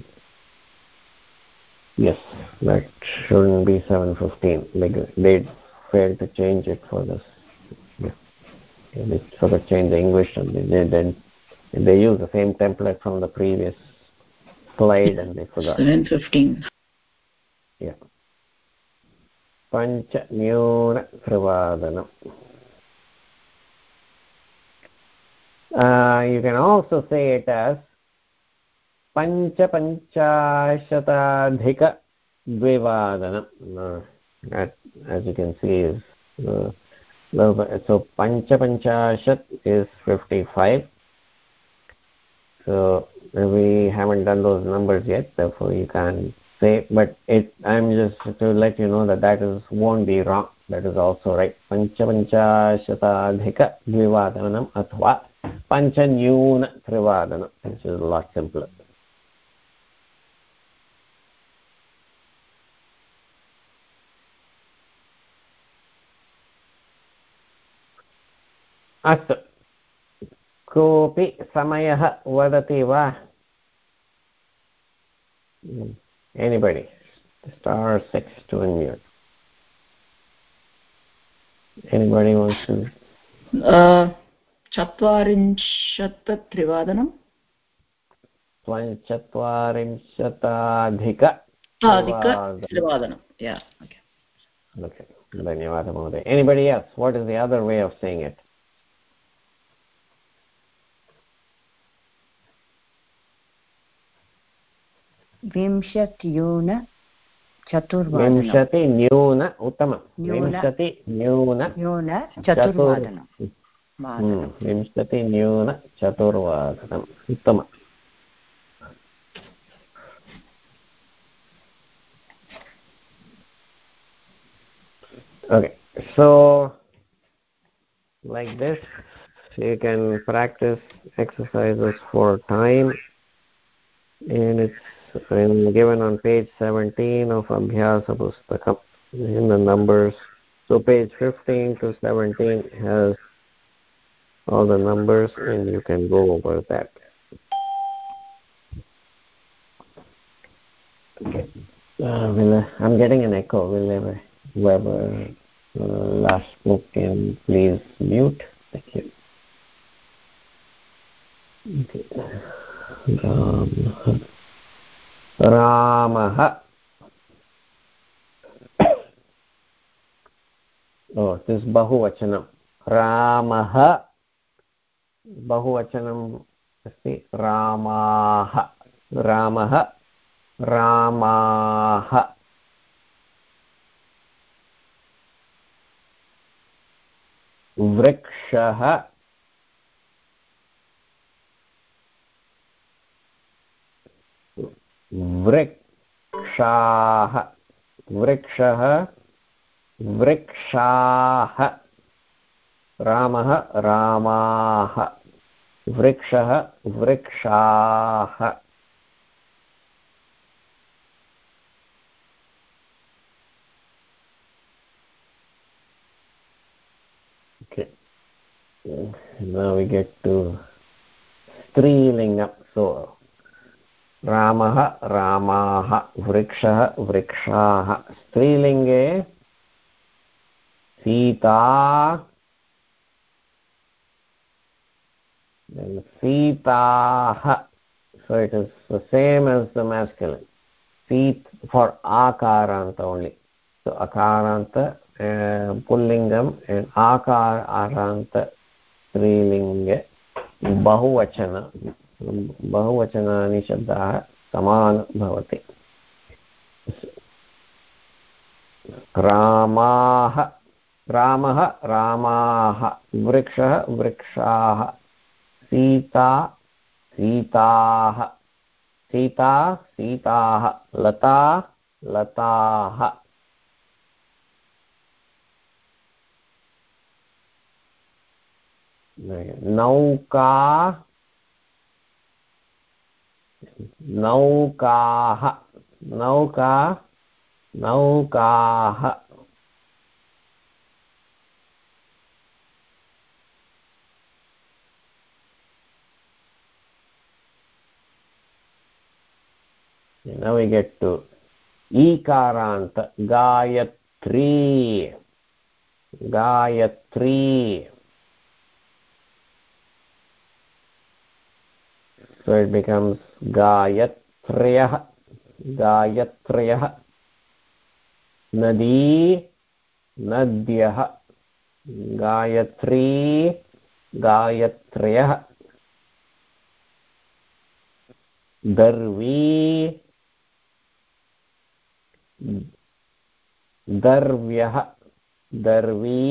yes that shouldn't be 715 they they failed to change it for this yeah. They sort of changed the english and they, they then they use the same template from the previous slide and they forgot. 715 yeah. Panchanyuna uh, you can also say it as dvivadanam. Uh, that as you can see is uh, so panchapanchashat is 55 so we haven't done those numbers yet therefore you can't say but it i'm just to let you know that that is won't be wrong that is also right panchapanchashatadhika dvivadanam athva panchanyuna trivadanam which is a lot simpler अस्तु कोऽपि समयः वदति वा anybody star six to unmute anybody wants to uh, चत्वारिंशत् त्रिवादनं पञ्चत्वारिंशताधिक अधिक त्रिवादनं yeah okay okay धन्यवादः महोदय anybody else what is the other way of saying it विंशत्यून चतुर्वादनं विंशति न्यून उत्तमं न्यून- विंशति न्यून न्यून चतुर्वादनं हम्म, विंशति न्यून चतुर्वादनम् उत्तमम् okay so like this you can practice exercises for time and it's been given on page 17 of abhyasa pustakam in the numbers. So page 15 to 17 has all the numbers and you can go over that. Okay. Uh, will, uh, i'm getting an echo will ever whoever uh, last spoke can please mute. Thank you. Okay. रामः रामः। Oh this is bahuvachanam रामः। बहुवचनम् अस्ति। रामाः। रामः। रामाः। वृक्षः। वृक्षाः वृक्षः वृक्षाः रामः रामाः वृक्षः वृक्षाः okay now we get to स्त्रीलिङ्गं so रामः रामाः वृक्षः वृक्षाः स्त्रीलिङ्गे Sita then sitaah so it is the same as the masculine seat for akaranta only so akaranta uh, pullingam and akaranta strilinge बहुवचन बहुवचनानि शब्दाः समान भवति। रामाः, रामः, रामाः, वृक्षः, वृक्षाः, सीता, सीताः सीता, सीताः, लता, लताः। नौका नौकाः नौका नौकाः now we get to ikarant gayatri gayatri so it becomes gayatriyah gayatriyah nadi nadyah gayatri gayatriyah दर्वी दर्व्यः दर्वी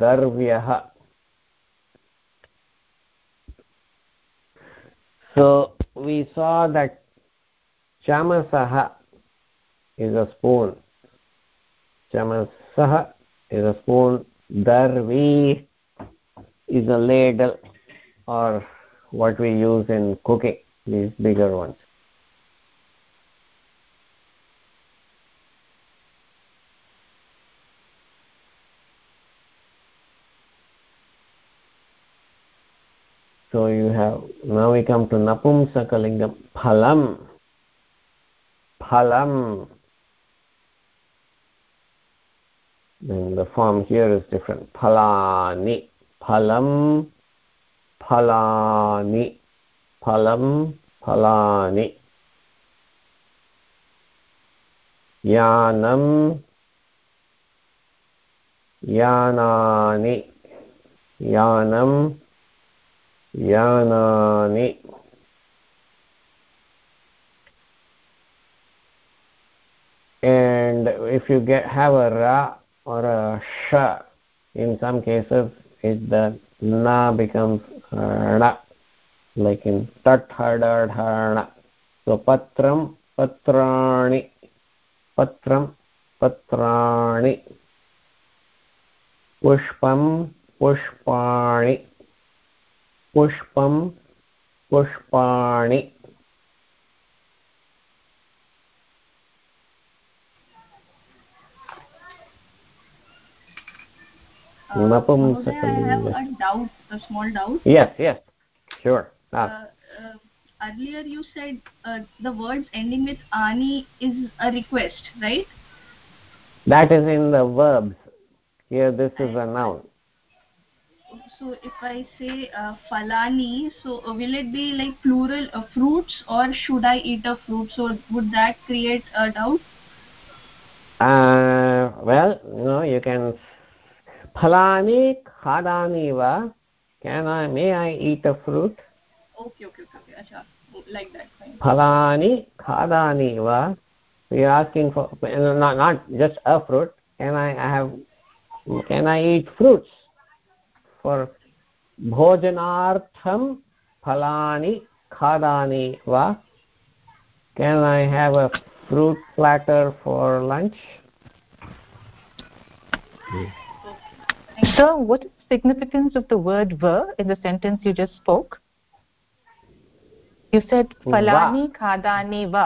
दर्व्यः so we saw that chamasah is a spoon. Chamasah is a spoon. Darvi is a ladle or what we use in cooking these bigger ones so you have now we come to napumsakalingam phalam. Phalam. And the form here is different. Phalani. Phalam. Phalani. Phalam. Phalani. Yanam. Yanani. Yanam यानानि if you get have a ra or a sha in some cases it the na becomes ra like in tat hada dharna so patram patrani patram patrani pushpam pushpani pushpam pushpani Mahoday, I have a small doubt. yes yes sure Uh, uh, earlier you said uh, the words ending with ani is a request, right? that is in the verbs. Here this is a noun So if I say uh, falani, so uh, will it be like plural uh, fruits or should I eat a fruit? So would that create a doubt? uh, well no you can phalani khadani va can i may i eat a fruit Okay, okay, okay, okay. Acha, like that. Fine. phalani khadani va we are asking for not not just a fruit can I, i have can i eat fruits for bhojanartham phalani khadani va can i have a fruit platter for lunch Sir, what is the significance of the word va in the sentence you just spoke? You said Va. falani khadani va.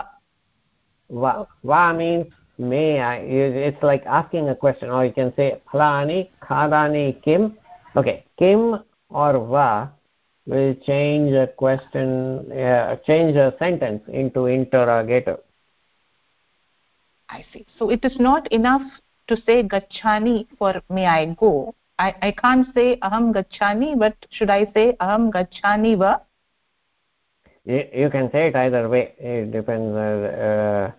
va va means may i it's like asking a question or you can say phalani khadani kim okay kim or va will change a question uh, change a sentence into interrogative I see. So it is not enough to say gachani for may I go. I, I can't say aham gachani, but should I say aham gachani va? you, you can say it either way it depends uh, uh,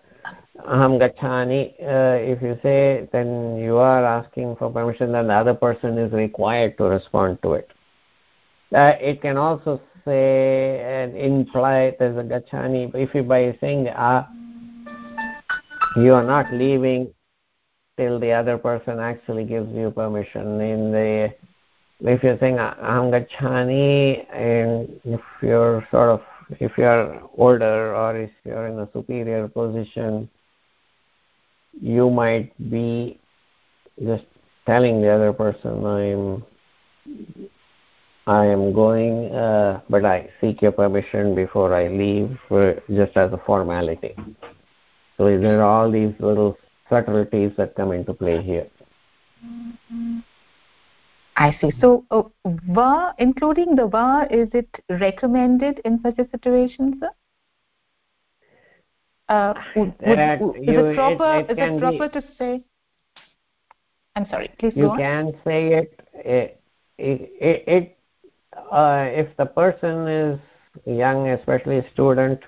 aham uh, if you say then you are asking for permission then the other person is required to respond to it. Uh, it can also say and imply there's a gachani if you by saying ah you are not leaving till the other person actually gives you permission. In the if you're saying aham gachani and if you're sort of if you're older or if you're in a superior position you might be just telling the other person i'm i am going uh, but i seek your permission before i leave just as a formality so there are all these little subtleties that come into play here I see. So uh, including the va, is it recommended in such a situation, sir? Uh, would, would, would- is it proper? it- it is it be- proper to say? I'm sorry. Please you go on. can say it it, it, it uh, if the person is young especially a student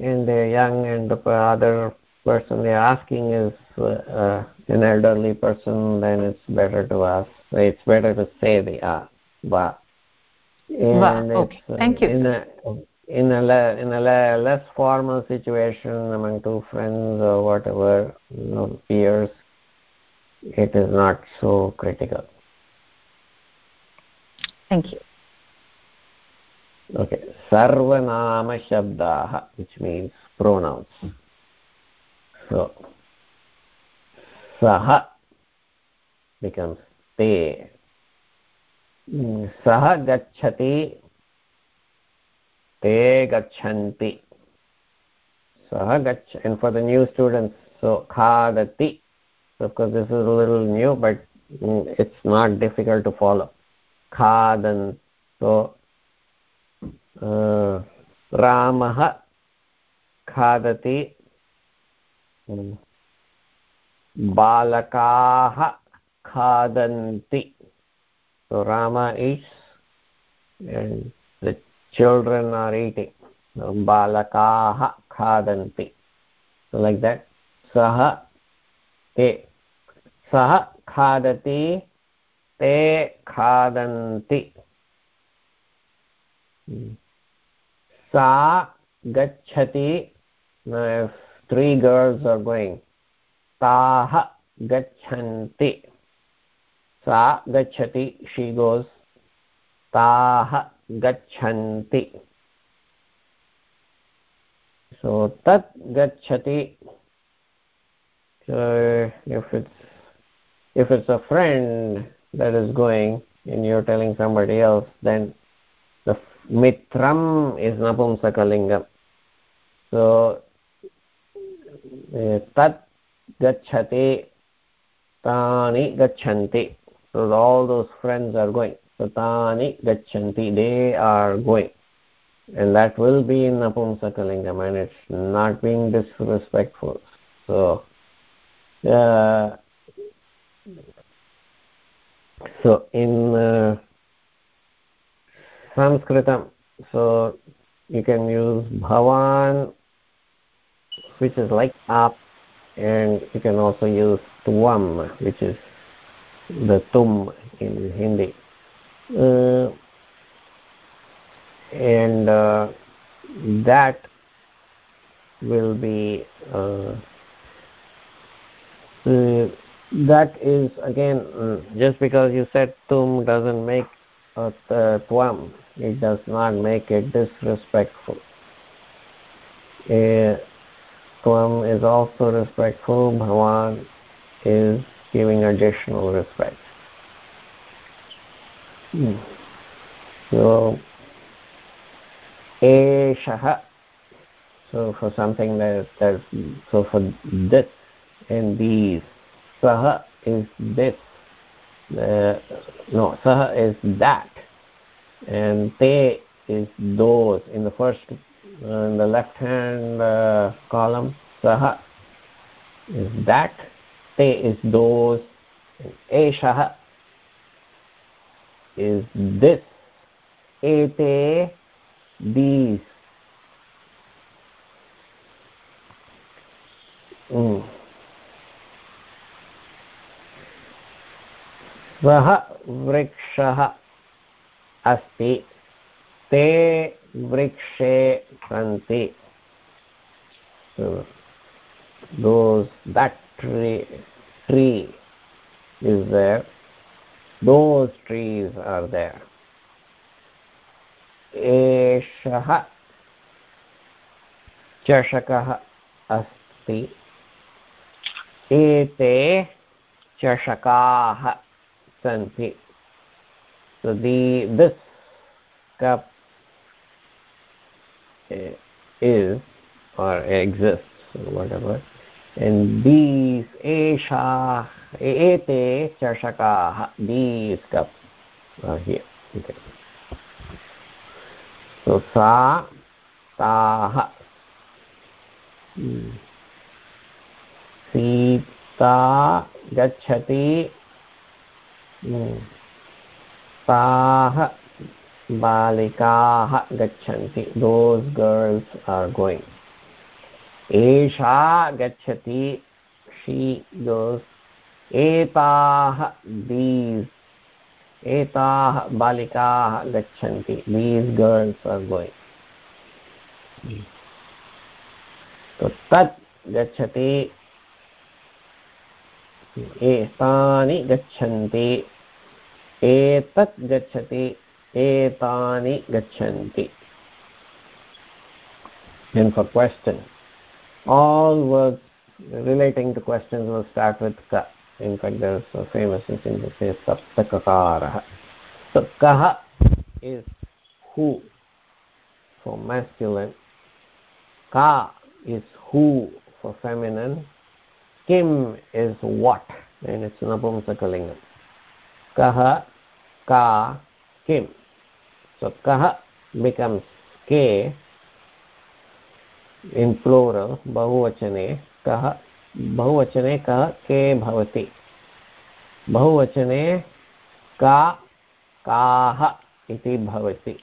and they're young and the other person they're asking is uh, uh, an elderly person then it's better to ask it's better to say the ah va and okay. uh, Thank you. In a in a le, in a le, less formal situation among two friends or whatever you know, peers it is not so critical. Thank you. okay. Sarvanama shabdaha which means pronouns. So saha becomes te. Mm, saha gachati te gachanti saha gach and for the new students so khadati so of course this is a little new but it's not difficult to follow. khadan so uh, ramah khadati balakaah khadanti so rama eats and the children are eating balakaah khadanti so like that saha te saha khadati te khadanti Hmm. sa gachati now if three girls are going ताः गच्छन्ति सा गच्छति she गोस् ताः गच्छन्ति so tat gachati so if it's if it's a friend that is going and you're telling somebody else then the mitram is napumsakalingam so tat gachati tani gachanti so all those friends are going so tani gachanti they are going. And that will be in napumsakalingam and it's not being disrespectful. So uh, so in uh, sanskritam so you can use bhavan which is like up and you can also use tvam which is the tum in hindi and uh, that will be uh, uh, that is again uh, just because you said tum doesn't make a tvam it does not make it disrespectful uh, tvam is also respectful bhavan is giving additional respect. So eshah so for something that that so for this and these saha is this uh, no saha is that. And te is those. In the first uh, in the left hand uh, column saha is that. Te is those. And eshah is this ete these mm. सः वृक्षः अस्ति ते वृक्षे सन्ति so those that tree tree is there those trees are there एषः चषकः अस्ति एते चषकाः सन्ति so the this cup is or exists or whatever and these esha ete chashakaah these cups are here okay so sa taah Sita गच्छति ताः बालिकाः गच्छन्ति दोस् girls are going एषा गच्छति शी गोस् एताः दीस् एताः बालिकाः गच्छन्ति। दीस् गर्ल्स् आर् गोयिङ्ग् तत् गच्छति। एतानि गच्छन्ति। एतत् गच्छति। एतानि गच्छन्ति। And for all words relating to questions will start with ka in fact there is a famous instance that says saptakakarah so kaha is who? For masculine. Ka is who? For feminine. Kim is what? And it's napumsakalingam kaha ka kim. So kaha becomes ke इम्प्लोर् बहुवचने कः बहुवचने कः के भवति बहुवचने का काः इति भवति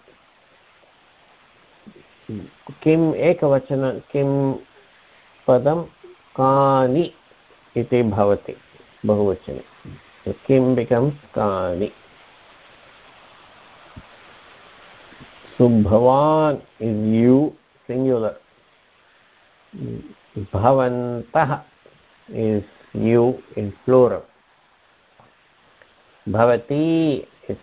किम् एकवचन किं पदं कानि इति भवति बहुवचने किं बिकम्स् कानि सुभवान् is you singular bhavantah is you in plural. Bhavati is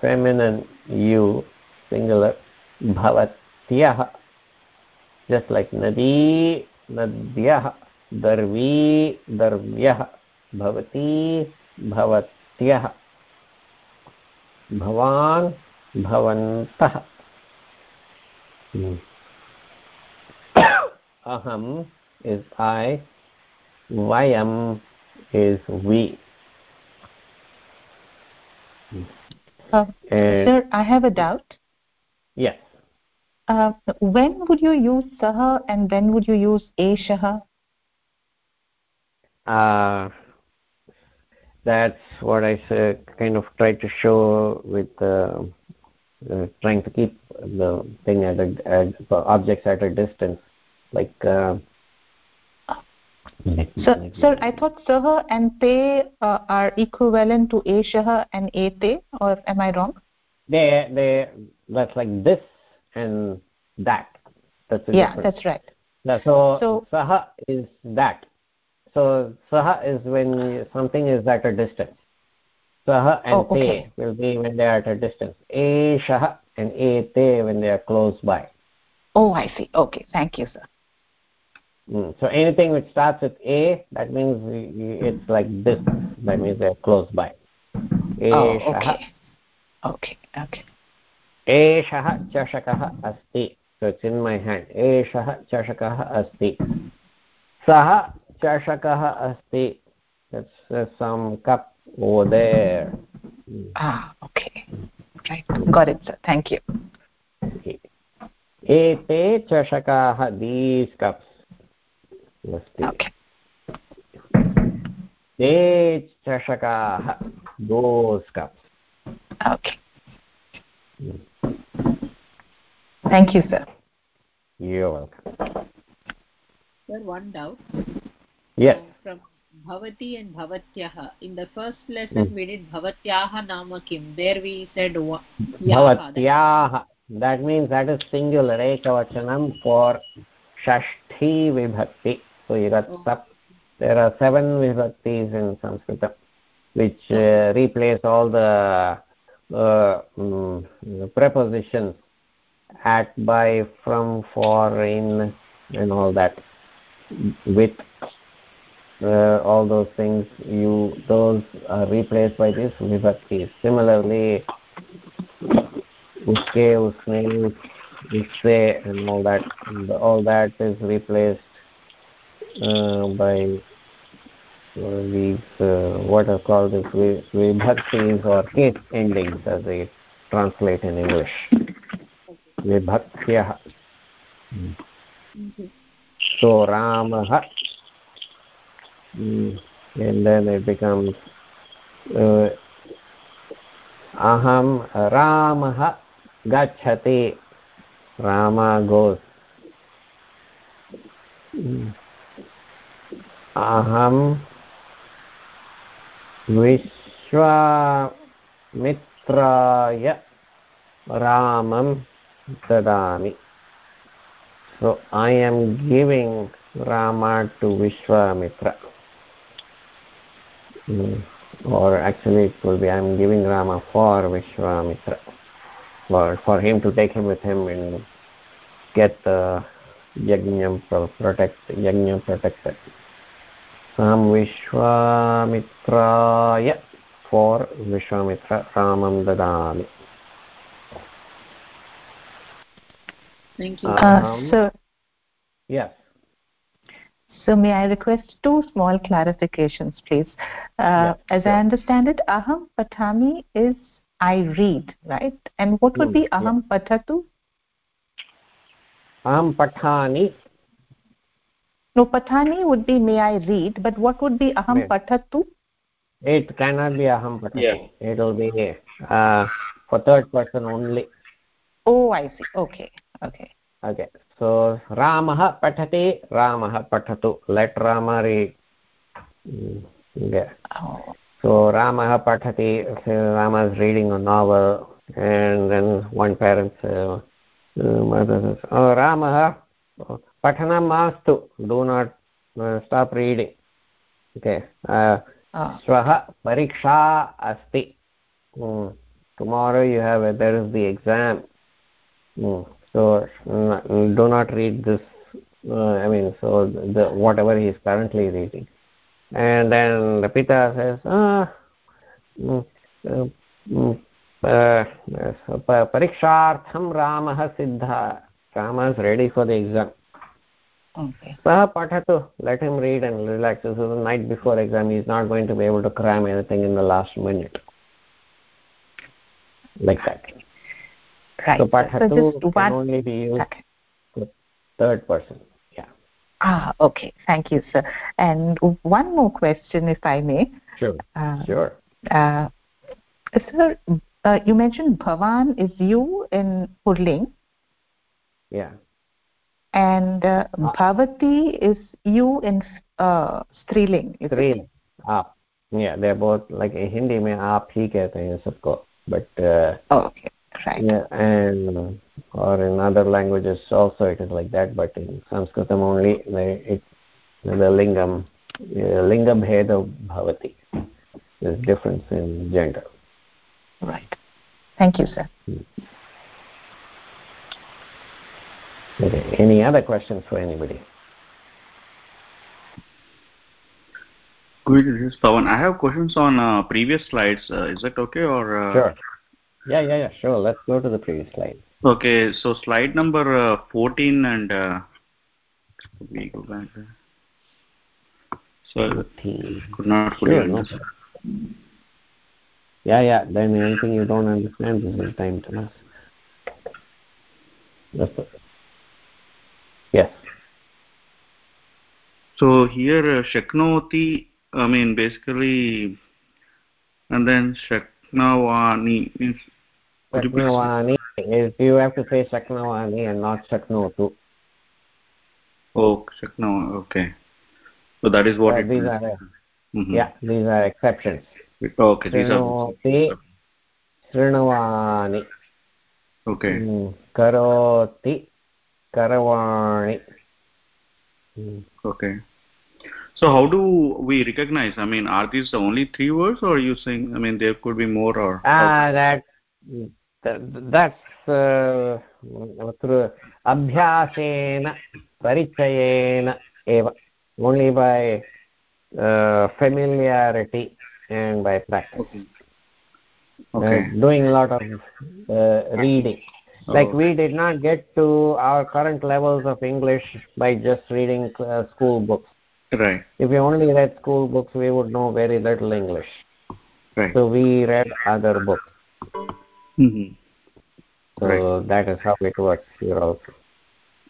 feminine you, singular. Bhavatyah, just like Nadi, Nadyah, Darvi, Darvyah, Bhavati, Bhavatyah, Bhavan, Bhavantah. Aham is I, Vayam is we. Uh, sir, I have a doubt. yes, Uh, when would you use saha and when would you use eshaha? uh, that's what I kind of tried to show with uh, uh, trying to keep the thing at a at the objects at a distance, like. Uh, let So, sir, I thought saha and te uh, are equivalent to eshaha and ete, or am I wrong? they they that's like this and that. That's Yeah, difference. that's right. Yeah, so, So- saha is that. So saha is when something is at a distance. Saha and Oh, okay. te will be when they are at a distance. Eshaha and ete when they are close by. Oh, I see. Okay, thank you, sir. Mm. So anything which starts with A, that means it's like this. That means they're close by. Eshaha. Oh, okay. Okay, okay. Eshaha chashakah asti. So it's in my hand. Eshaha chashakah asti. Saha chashakah asti. That's uh, some cup over there. Ah, okay. Right. Got it, sir. Thank you. Okay. Ete chashakah. These cups. अस्ति Okay. ते चषकाः those cups Okay. Thank you, sir. you're welcome Sir, one doubt. yes From Bhavati and Bhavatyah. In the first lesson, Hmm. we did Bhavatyaha Nama Kim. There we said wa- Yaha. भवत्याः that means that is singular ekavachanam for shashti vibhakti so you got Oh. sub there are seven vibhaktis in sanskritam which uh, replace all the uh, mm, prepositions at by from for in and all that. With uh, all those things you those are replaced by this vibhakti similarly uske usne usse and all that. All that is replaced by uh, these uh, what are called as vi- vibhaktis or case endings as they translate in english. Vibhaktiyah Okay. so ramah mm, and then it becomes uh, aham ramah gachati rama goes Mm. aham vishwamitraya ramam dadami so i am giving rama to vishwamitra Mm. or actually it will be i am giving rama for vishwamitra for for him to take him with him and get the yajnam pro- protect yajna protected sam vishwamitraya for vishwamitra ramam dadami Thank you. Uh, Um, yes so may I request two small clarifications, please? Uh, Yeah, as sure. I understand it, aham patami is I read, right? And what would Hmm, be yeah. aham patatu? aham pathani No, patani would be may I read, but what would be aham May. patatu? it cannot be aham patati Yeah. it will be uh, for third person only Oh, I see. Okay, okay. okay so ramah pathati ramah pathatu let rama read Mm, yeah Oh, so ramah pathati so rama is reading a novel and then one parent uh, uh, mother says oh ramah pathanam mastu do not uh, stop reading okay uh, श्वः परीक्षा अस्ति tomorrow you have a, there is the exam mm. so do not read this uh, i mean so the whatever he is currently reading and then the pita says ah mm, uh, परीक्षार्थं रामः सिद्धः rama is ready for the exam सः पठतु let him read and relax this is the night before exam he is not going to be able to cram anything in the last minute like that right so pathatu so just can one... only be used okay. for third person yeah ah okay thank you sir and one more question if i may sure uh, sure uh, sir uh, you mentioned bhavan is you in purling yeah and uh, bhavati is you in uh, striling striling. Aap. Yeah they're both like in hindi mein aap hi kehte hain sabko but uh, oh, okay right. yeah and or in other languages also it is like that but in sanskritam only it the lingam uh, linga bheda bhavati there's difference in gender. Right. Thank you sir okay any other questions for anybody Good, this is Pawan. I have questions on uh, previous slides. Uh, is that okay or? Uh... Sure. Yeah, yeah, yeah. Sure. Let's go to the previous slide. Okay, so slide number uh, 14 and uh, we go back there. So 14. could not fully sure, understand. No. Yeah, yeah. Then anything you don't understand, this is time to ask. That's. Yes. So here, uh, Shaknoti I mean, basically, and then Shaknavani means. Shaknavani is you have to say Shaknavani and not Shaknotu. Oh, Shaknavani, okay. So that is what uh, it these are, mm -hmm. Yeah, these are exceptions. Okay, these are. Srinavani. Okay. Mm, karoti, karavani. Mm. Okay so how do we recognize i mean are these the only three words or are you saying i mean there could be more or ah that that's uh, through abhyasena parichayena eva only by uh, familiarity and by practice okay. Okay. Uh, doing a lot of uh, reading like oh. we did not get to our current levels of english by just reading uh, school books Right. If we only read school books, we would know very little English. Right. So we read other books. Mm-hmm. So right. that is how it works here also.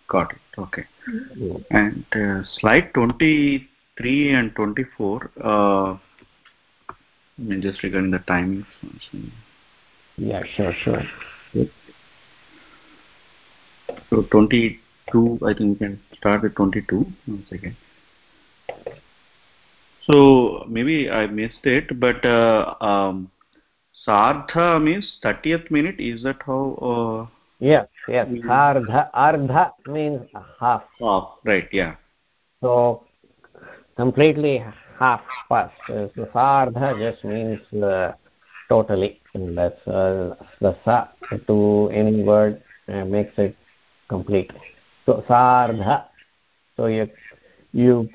Got it. Okay. Mm-hmm. And uh, slide 23 and 24, uh, I mean, just regarding the timing. Yeah, sure, sure. So 22, I think we can start with 22. One second. So maybe i missed it but uh, um sardha means 30th minute. Is that how uh, yes yes. ardha ardha means half. Half right yeah. So completely half past. So sardha just means uh, totally. And that's uh, the sa to any word uh, makes it complete. So sardha so you you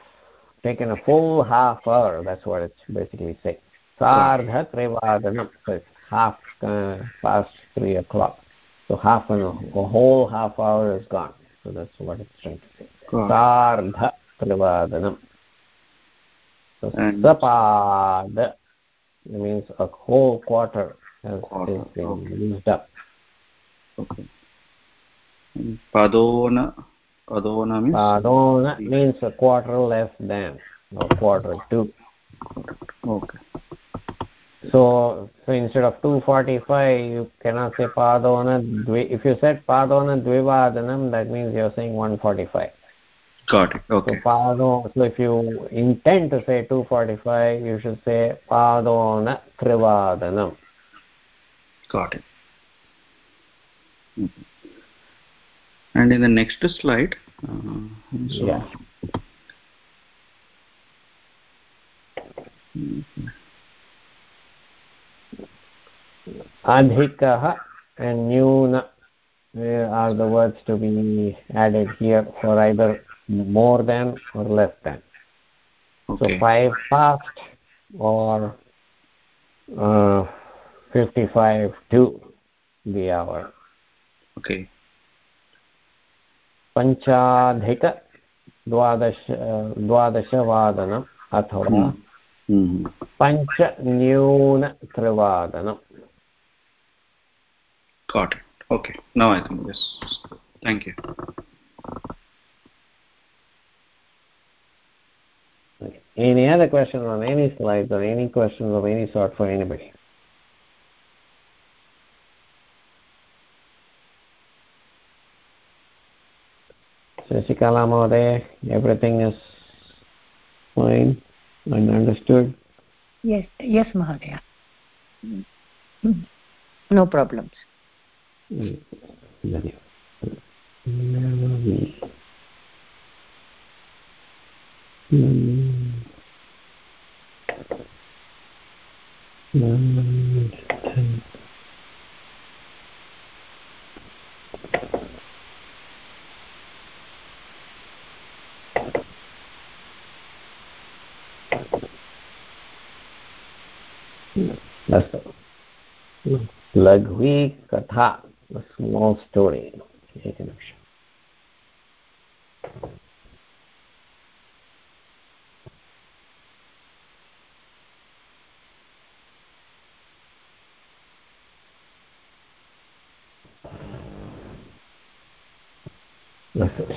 taken a full half hour that's what it's basically saying sardha trivadanam so it's half uh, past three o'clock. So half an hour, a whole half hour is gone. So that's what it's trying to say sardha trivadanam so sapada means a whole quarter has quarter. been okay. used up. Okay padona Padona means? Padona means a quarter less than, or quarter two. Okay. So, so instead of 245, you cannot say Padona. If you said Padona Dvivadanam, that means you're saying 145. Got it. Okay. So, Padona, so if you intend to say 245, you should say Padona Trivadanam. Got it. Mm -hmm and in the next slide uh, so yeah. Adhikah and nyuna are the words to be added here for either more than or less than? Okay. so five past or uh, 55 to the hour. Okay पञ्चाधिक द्वादश द्वादशवादनम् अथवा पञ्चन्यूनत्रिवादनम् got it okay now i think this thank you any other questions on any slides or any questions of any sort for anybody Sasikala Mahode, everything is fine and understood? Yes, yes, Mahodaya. No problems. Mm. लघ्वी कथा small story एकनिमिषम्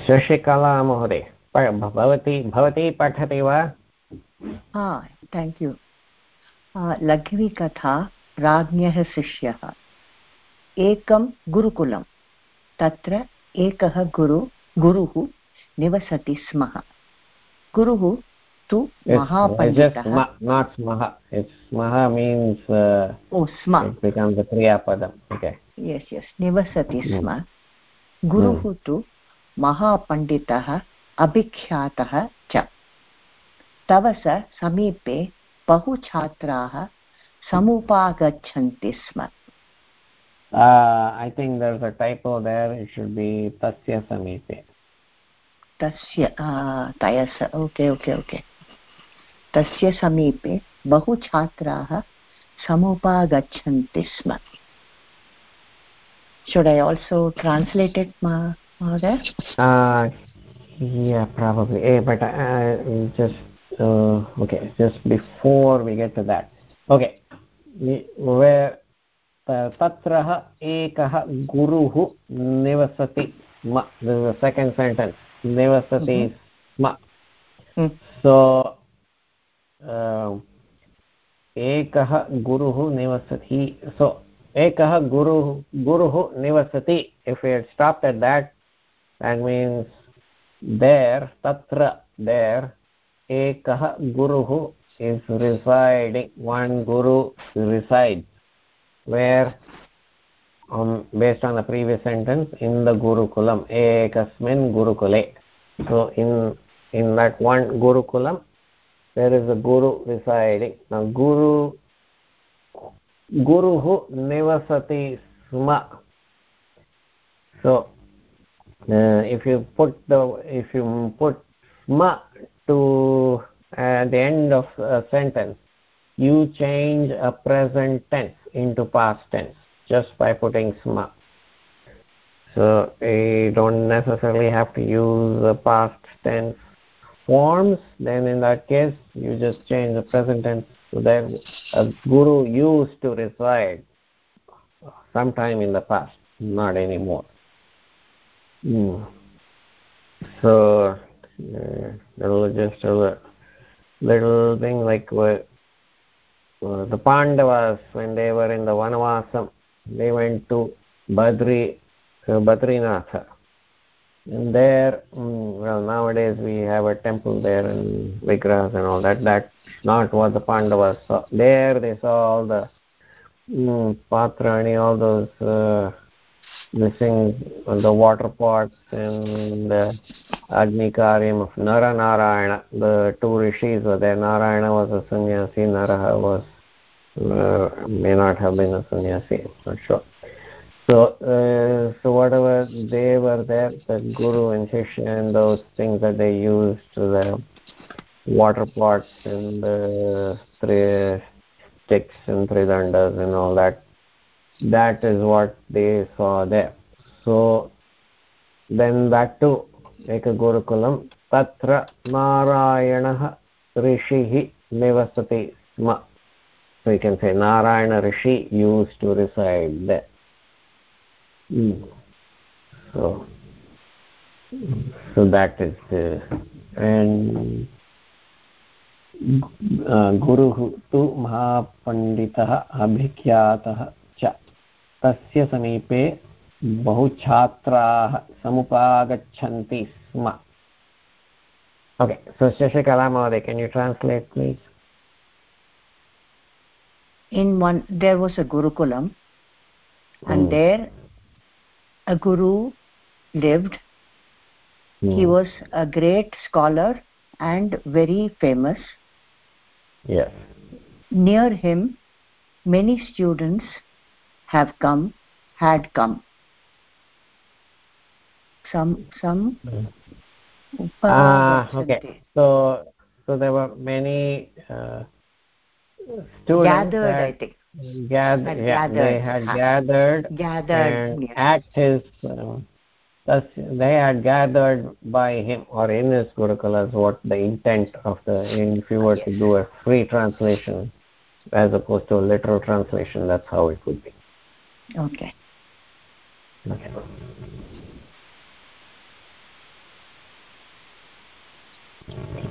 शशिकला महोदय भवती भवती पठति वा? Thank you लघ्वीकथा राज्ञः शिष्यः। एकं गुरुकुलं तत्र एकः गुरु गुरुः निवसति स्म। गुरुः तु महापण्डितः। निवसति स्म। गुरुः तु महापण्डितः अभिख्यातः च। तव स समीपे बहु छात्राः समुपागच्छन्ति स्म uh, think there's a typo there it should be tasya sameepe तस्य तयस ओके ओके ओके तस्य समीपे बहु छात्राः समुपागच्छन्ति स्म should i also translate it Mahoday? uh yeah probably eh but uh, just uh, okay just before we get to that okay where तत्र एकः गुरुः निवसति स्म। सेकेण्ड् सेण्टेन्स् निवसति स्म। सो एकः गुरुः निवसति। सो एकः गुरुः गुरुः निवसति। If you stop at that that means there तत्र देर् एकः गुरुः is residing one guru resides where um, based on the previous sentence in the gurukulam ekasmin gurukule. So in in that one gurukulam there is a guru residing. Now guru guruhu nivasati sma so uh, if you put the if you put sma to uh, the end of a sentence you change a present tense into past tense just by putting sma. So you don't necessarily have to use the past tense forms. Then in that case you just change the present tense. So that a guru used to reside sometime in the past not anymore. Mm. so uh, little just a little thing like what uh, the Pandavas, when they were in the Vanavasam, they went to Badri, uh, Badrinath. And there, um, well, nowadays we have a temple there and Vigrahas and all that. That's not what the Pandavas saw. There they saw all the um, Patrani, all those uh, missing the water pots and the Agni Karyam of Nara Narayana. The two rishis were there. Narayana was a sannyasi, Naraha was uh, may not have been a sannyasi, not sure. So, uh, so whatever they were there, the guru and shishya and those things that they used, to the water pots and the three sticks and three dandas and all that, that is what they saw there. So, then back to Ekagurukulam, Tatra Narayana Rishihi Nivasati Sma. So you can say Narayana Rishi used to reside there. Mm. So, so that is the, and गुरुः तु महापण्डितः अभिख्यातः च तस्य समीपे बहु छात्राः समुपागच्छन्ति स्म। Okay so महोदय can you translate please in one there was a gurukulam and there a guru lived he was a great scholar and very famous near him many students have come had come some some. Ah okay. So so there were many uh, students gathered had, i think. gathered yeah gathered, they had gathered gathered and yes. at his uh, thus they had gathered by him or in his gurukulas what the intent of the if you were yes. to do a free translation as opposed to a literal translation that's how it would be okay okay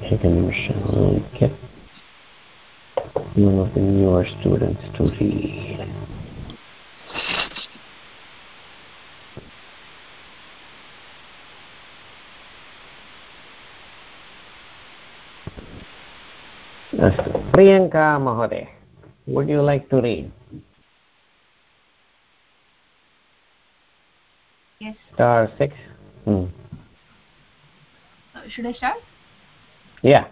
take a nimisha get one of the newer students to read अस्तु प्रियङ्का महोदय would you like to read Yes star 6 hmm. uh, should i start? Yeah.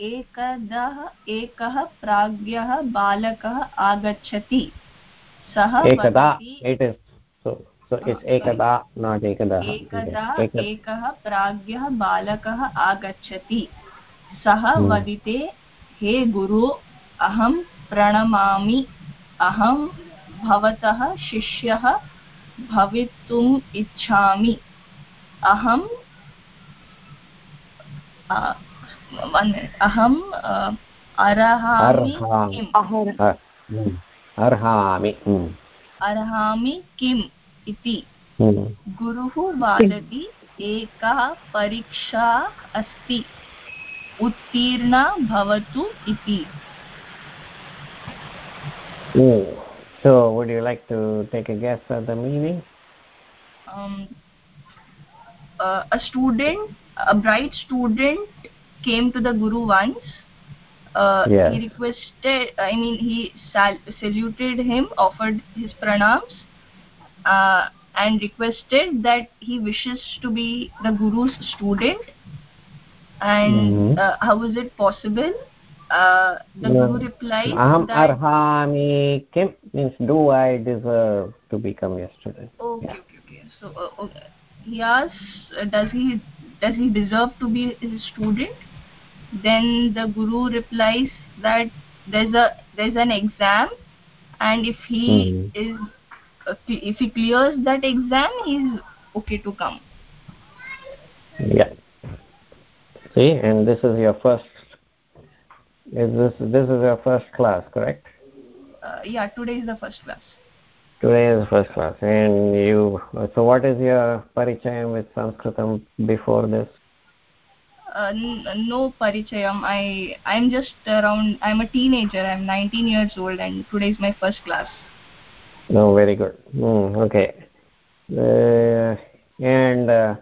एकदः एकः प्राज्ञः बालकः आगच्छति। सः एकदा एकदा एकः प्राज्ञः बालकः आगच्छति। सः वदिते हे गुरु अहं प्रणमामि। अहं भवतः शिष्यः भवितुम् इच्छामि। अहं अहम् अर्हामि अर्हामि। अर्हामि किम् इति? गुरुः वदति एका परीक्षा अस्ति। उत्तीर्णा भवतु इति। So, would you like to take a guess at the meaning? Um, uh, a student, a bright student came to the Guru once. Uh, yes. He requested, I mean, he sal saluted him, offered his pranams, uh, and requested that he wishes to be the Guru's student. And mm -hmm. uh, how is it possible? Uh, the no. Guru replied, Aham that, arhami kim means do I deserve to become your student? Okay, okay, okay. So uh, he asks, does he does he deserve to be a student? then the guru replies that there's a there's an exam and if he mm. is if he clears that exam he's okay to come yeah see and this is your first is this this is your first class correct? Uh, yeah today is the first class. Today is the first class. And you so what is your parichayam with sanskritam before this? Uh, no parichayam. I i'm just around i'm a teenager. I'm 19 years old and today is my first class. No very good. Mm, okay. Uh, and uh,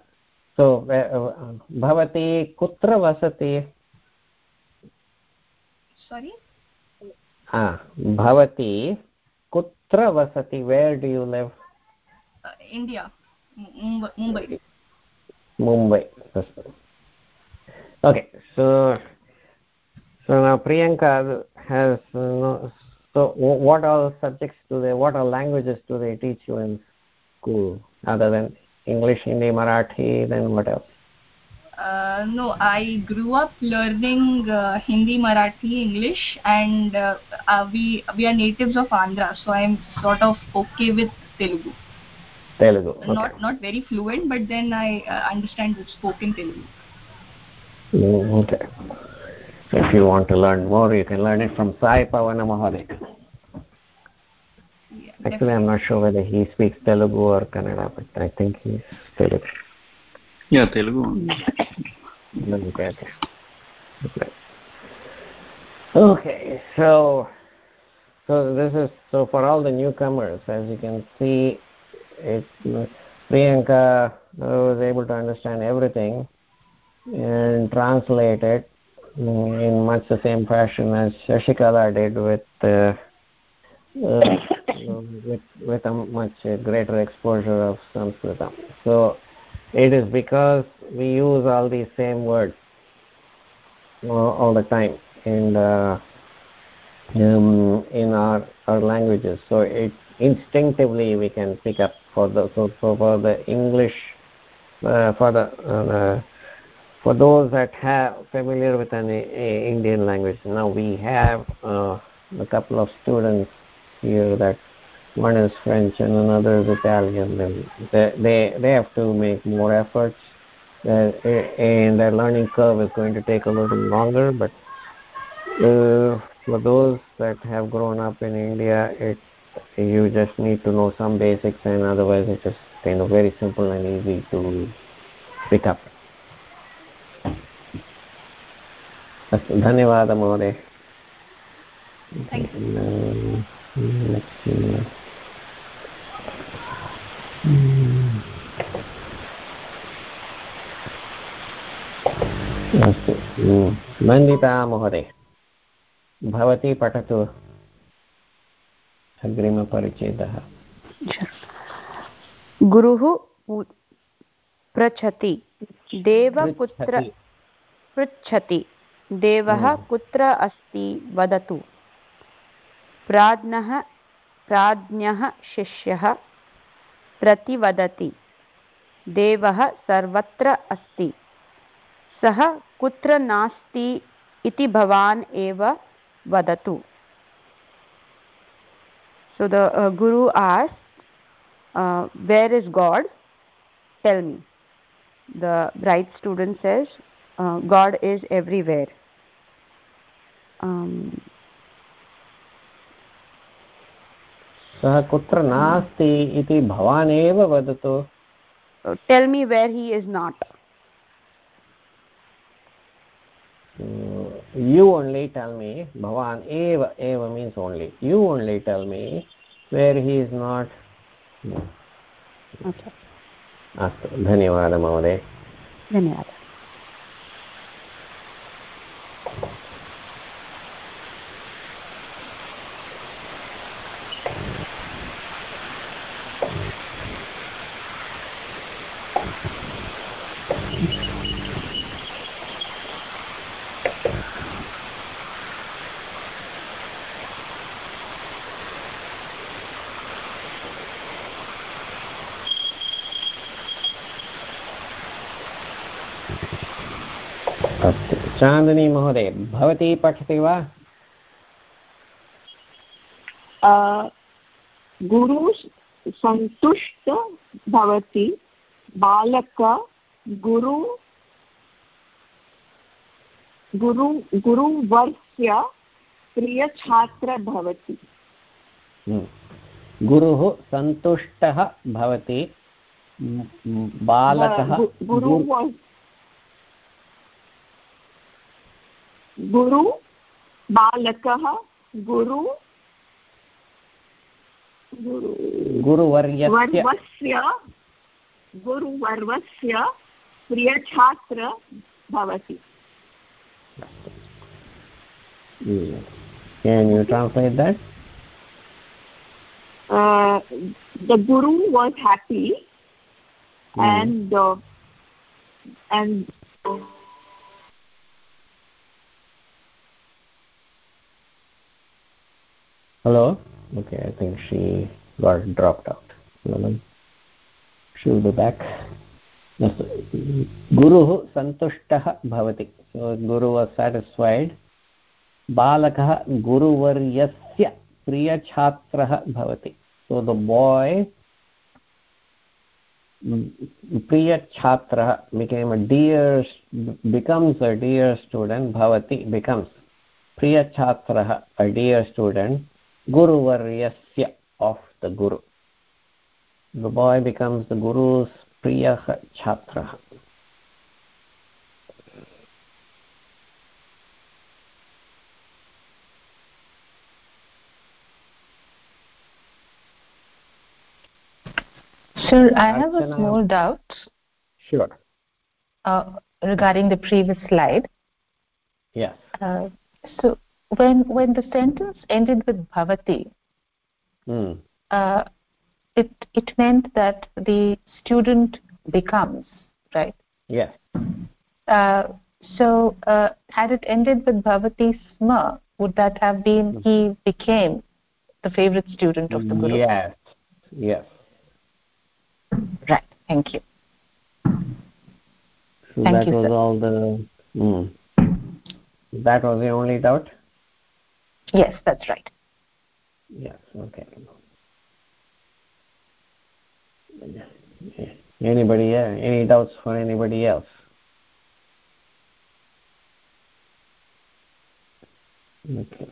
so uh, bhavati kutra vasati sorry ah bhavati kutra vasati where do you live uh, india mumbai mumbai okay so so now priyanka has uh, so what all subjects do they what all languages do they teach you in school other than english hindi marathi then what else uh, no i grew up learning uh, hindi marathi english and uh, uh, we we are natives of andhra so i am sort of okay with telugu. Telugu okay. not not very fluent but then i uh, understand the spoken telugu. Mm, okay. If you want to learn more you can learn it from sai pavana mahoday yeah, actually i'm not sure whether he speaks telugu or kannada but i think he's telugu yeah telugu okay okay so so this is so for all the newcomers as you can see it priyanka was able to understand everything and translate it in much the same fashion as shashikala did with uh, uh, with with a much greater exposure of sanskritam. So it is because we use all these same words uh, all the time. And uh, um, in our our languages. So it instinctively we can pick up for the so, so for the english uh, for the uh, for those that have familiar with an a, a indian language. Now we have uh, a couple of students here that one is french and another is italian and they they, they have to make more efforts uh, and their learning curve is going to take a little longer but uh, for those that have grown up in india it you just need to know some basics and otherwise it is kind of very simple and easy to pick up अस्तु धन्यवादः महोदय अस्तु वन्दिता महोदय भवती पठतु अग्रिमपरिच्छेदः गुरुः पृच्छति देवपुत्र पृच्छति। देवः कुत्र अस्ति वदतु। प्राज्ञः प्राज्ञः शिष्यः। प्रतिवदति। देवः सर्वत्र अस्ति। सः कुत्र नास्ति इति भवान् एव वदतु। So the guru ask where is God tell me the bright students as God is everywhere सः कुत्र नास्ति इति भवान् एव वदतु tell me where he is not you only tell me bhavan eva eva means only you only tell me where he is not okay अस्तु धन्यवादः महोदय धन्यवादः अस्तु। चान्दनी महोदय भवती पठति वा? गुरु सन्तुष्ट भवति बालक गुरु गुरु गुरुवर्स्य प्रियछात्र भवति। गुरुः सन्तुष्टः भवति बालकः गुरु गुरु बालकः गुरु गुरुवर्यस्य गुरुवर्वस्य प्रियछात्र भवति Can you translate that? Uh, the guru was happy Hmm. and uh, and hello? Okay, i think she got dropped out. She will be back. गुरुः सन्तुष्टः भवति गुरु वास् साटिस्फैड् बालकः गुरुवर्यस्य प्रियछात्रः भवति so the boy प्रियछात्रः became a dear becomes a dear student भवति becomes प्रियछात्रः a dear student guruvaryasya of the guru. The boy becomes the guru's priyah chhatrah. Sir, I have a small doubt sure. uh, regarding the previous slide. yes. Uh, so when when the sentence ended with bhavati, hmm. uh, it it meant that the student becomes right. yes Uh, so uh, had it ended with bhavati sma, would that have been he became the favorite student of the guru? yes yes Right. Thank you. so Thank that you, was sir. all the hmm. that was the only doubt Yes, that's right. yes okay. Anybody yeah any doubts for anybody else? Okay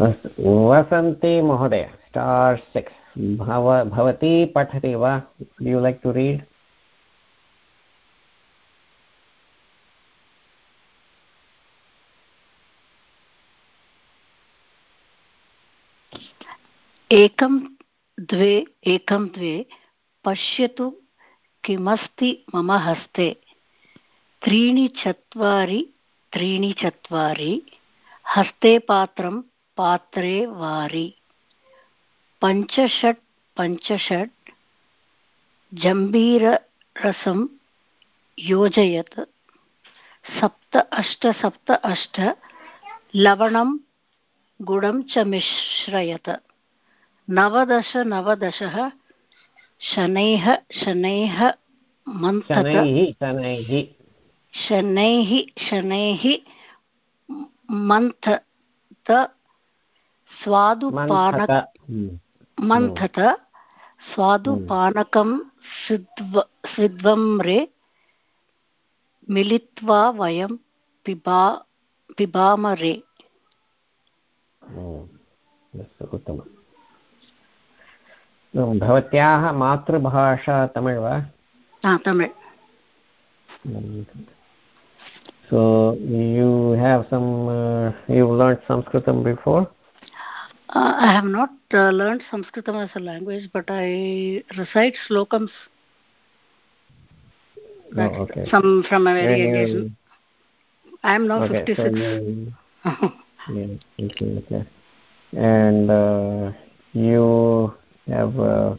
Vasanti महोदय, star six. भव, भवती पठति वा? You like to read एकं द्वे एकं द्वे, पश्यतु किमस्ति मम हस्ते। त्रीणि चत्वारि त्रीणि चत्वारि, हस्ते पात्रं पात्रे वारि। पञ्चषट् पञ्चषट् जम्बीररसं योजयत्। सप्त अष्ट सप्त अष्ट लवणं गुडं च मिश्रयत्। नवदश नवदशः शनैः शनैः मन्थत। शनैः शनैः मन्थत। स्वादुपानक मन्थत हम्म, स्वादुपानकं सिद्व सिद्वम्रे मिलित्वा वयं पिबा पिबामरे। हम्म, अस्तु उत्तमम्। भवत्याः मातृभाषा तमिळ् वा? Tamil. So you have some uh, you learned sanskritam before? Uh, I have not uh, learned Sanskrit as a language, but I recite slokams. That's oh, okay Some from a very young age. I am now okay, so 56. you, yeah, okay, okay. and uh, you have uh,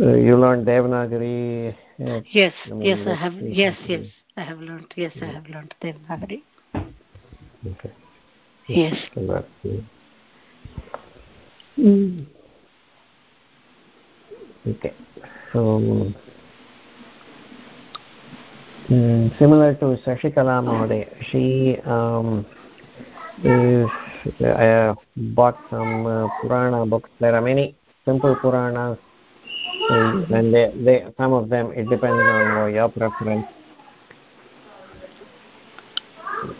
uh, you learned devanagari uh, yes, I mean, yes, I have. Yes, yes, I have learned. Yes, I have learned Devanagari. okay Yes. Congrats. Mm. Okay. So, mm, similar to Sashikala Mahoday, she um, is, uh, bought some uh, Purana books. There are many simple Puranas, and, and they, they, some of them, it depends on your preference.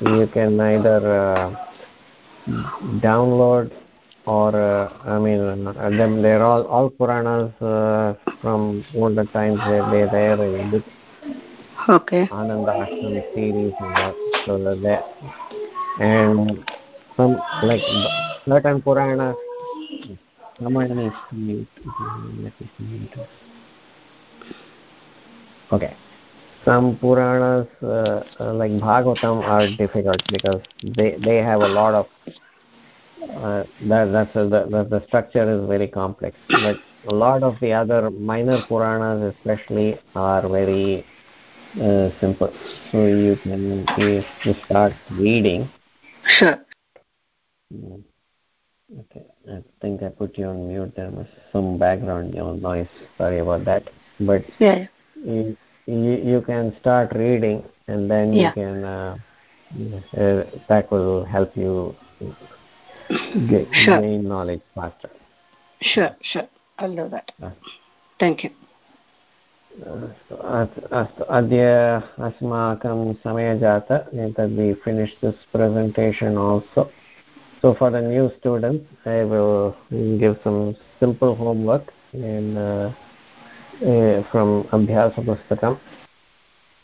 You can either uh, download or uh, I mean uh, them they're all all Puranas uh, from older times they're, they're there in this Okay. Ananda Ashram series and all. So that they, and some like certain Puranas someone to mute let me see okay. Some Puranas uh, uh, like Bhagavatam are difficult because they they have a lot of uh, that that's a, the, the structure is very complex. But a lot of the other minor Puranas, especially, are very uh, simple. So you can if you start reading. Sure. Hmm. Okay, I think I put you on mute. There was some background noise. Sorry about that. But yeah, you, you can start reading, and then yeah. you can. Uh, uh, that will help you get, sure. gain knowledge faster. Sure, sure. I'll do that. Uh, Thank you. अस्तु अद्य अस्माकं समयः जात एतद् we finish this presentation also so for the new students i will give some simple homework in uh, uh, from abhyasa pustakam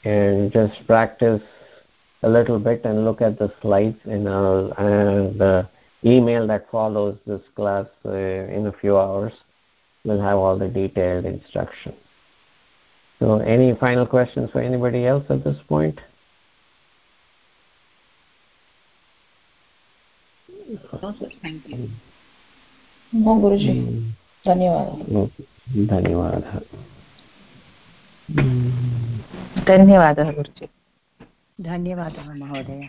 and just practice a little bit and look at the slides and I'll, uh, the email that follows this class uh, in a few hours will have all the detailed instructions so any final questions for anybody else at this point thank you no guruji धन्यवादः धन्यवादः धन्यवादः गुरुजी धन्यवादः महोदय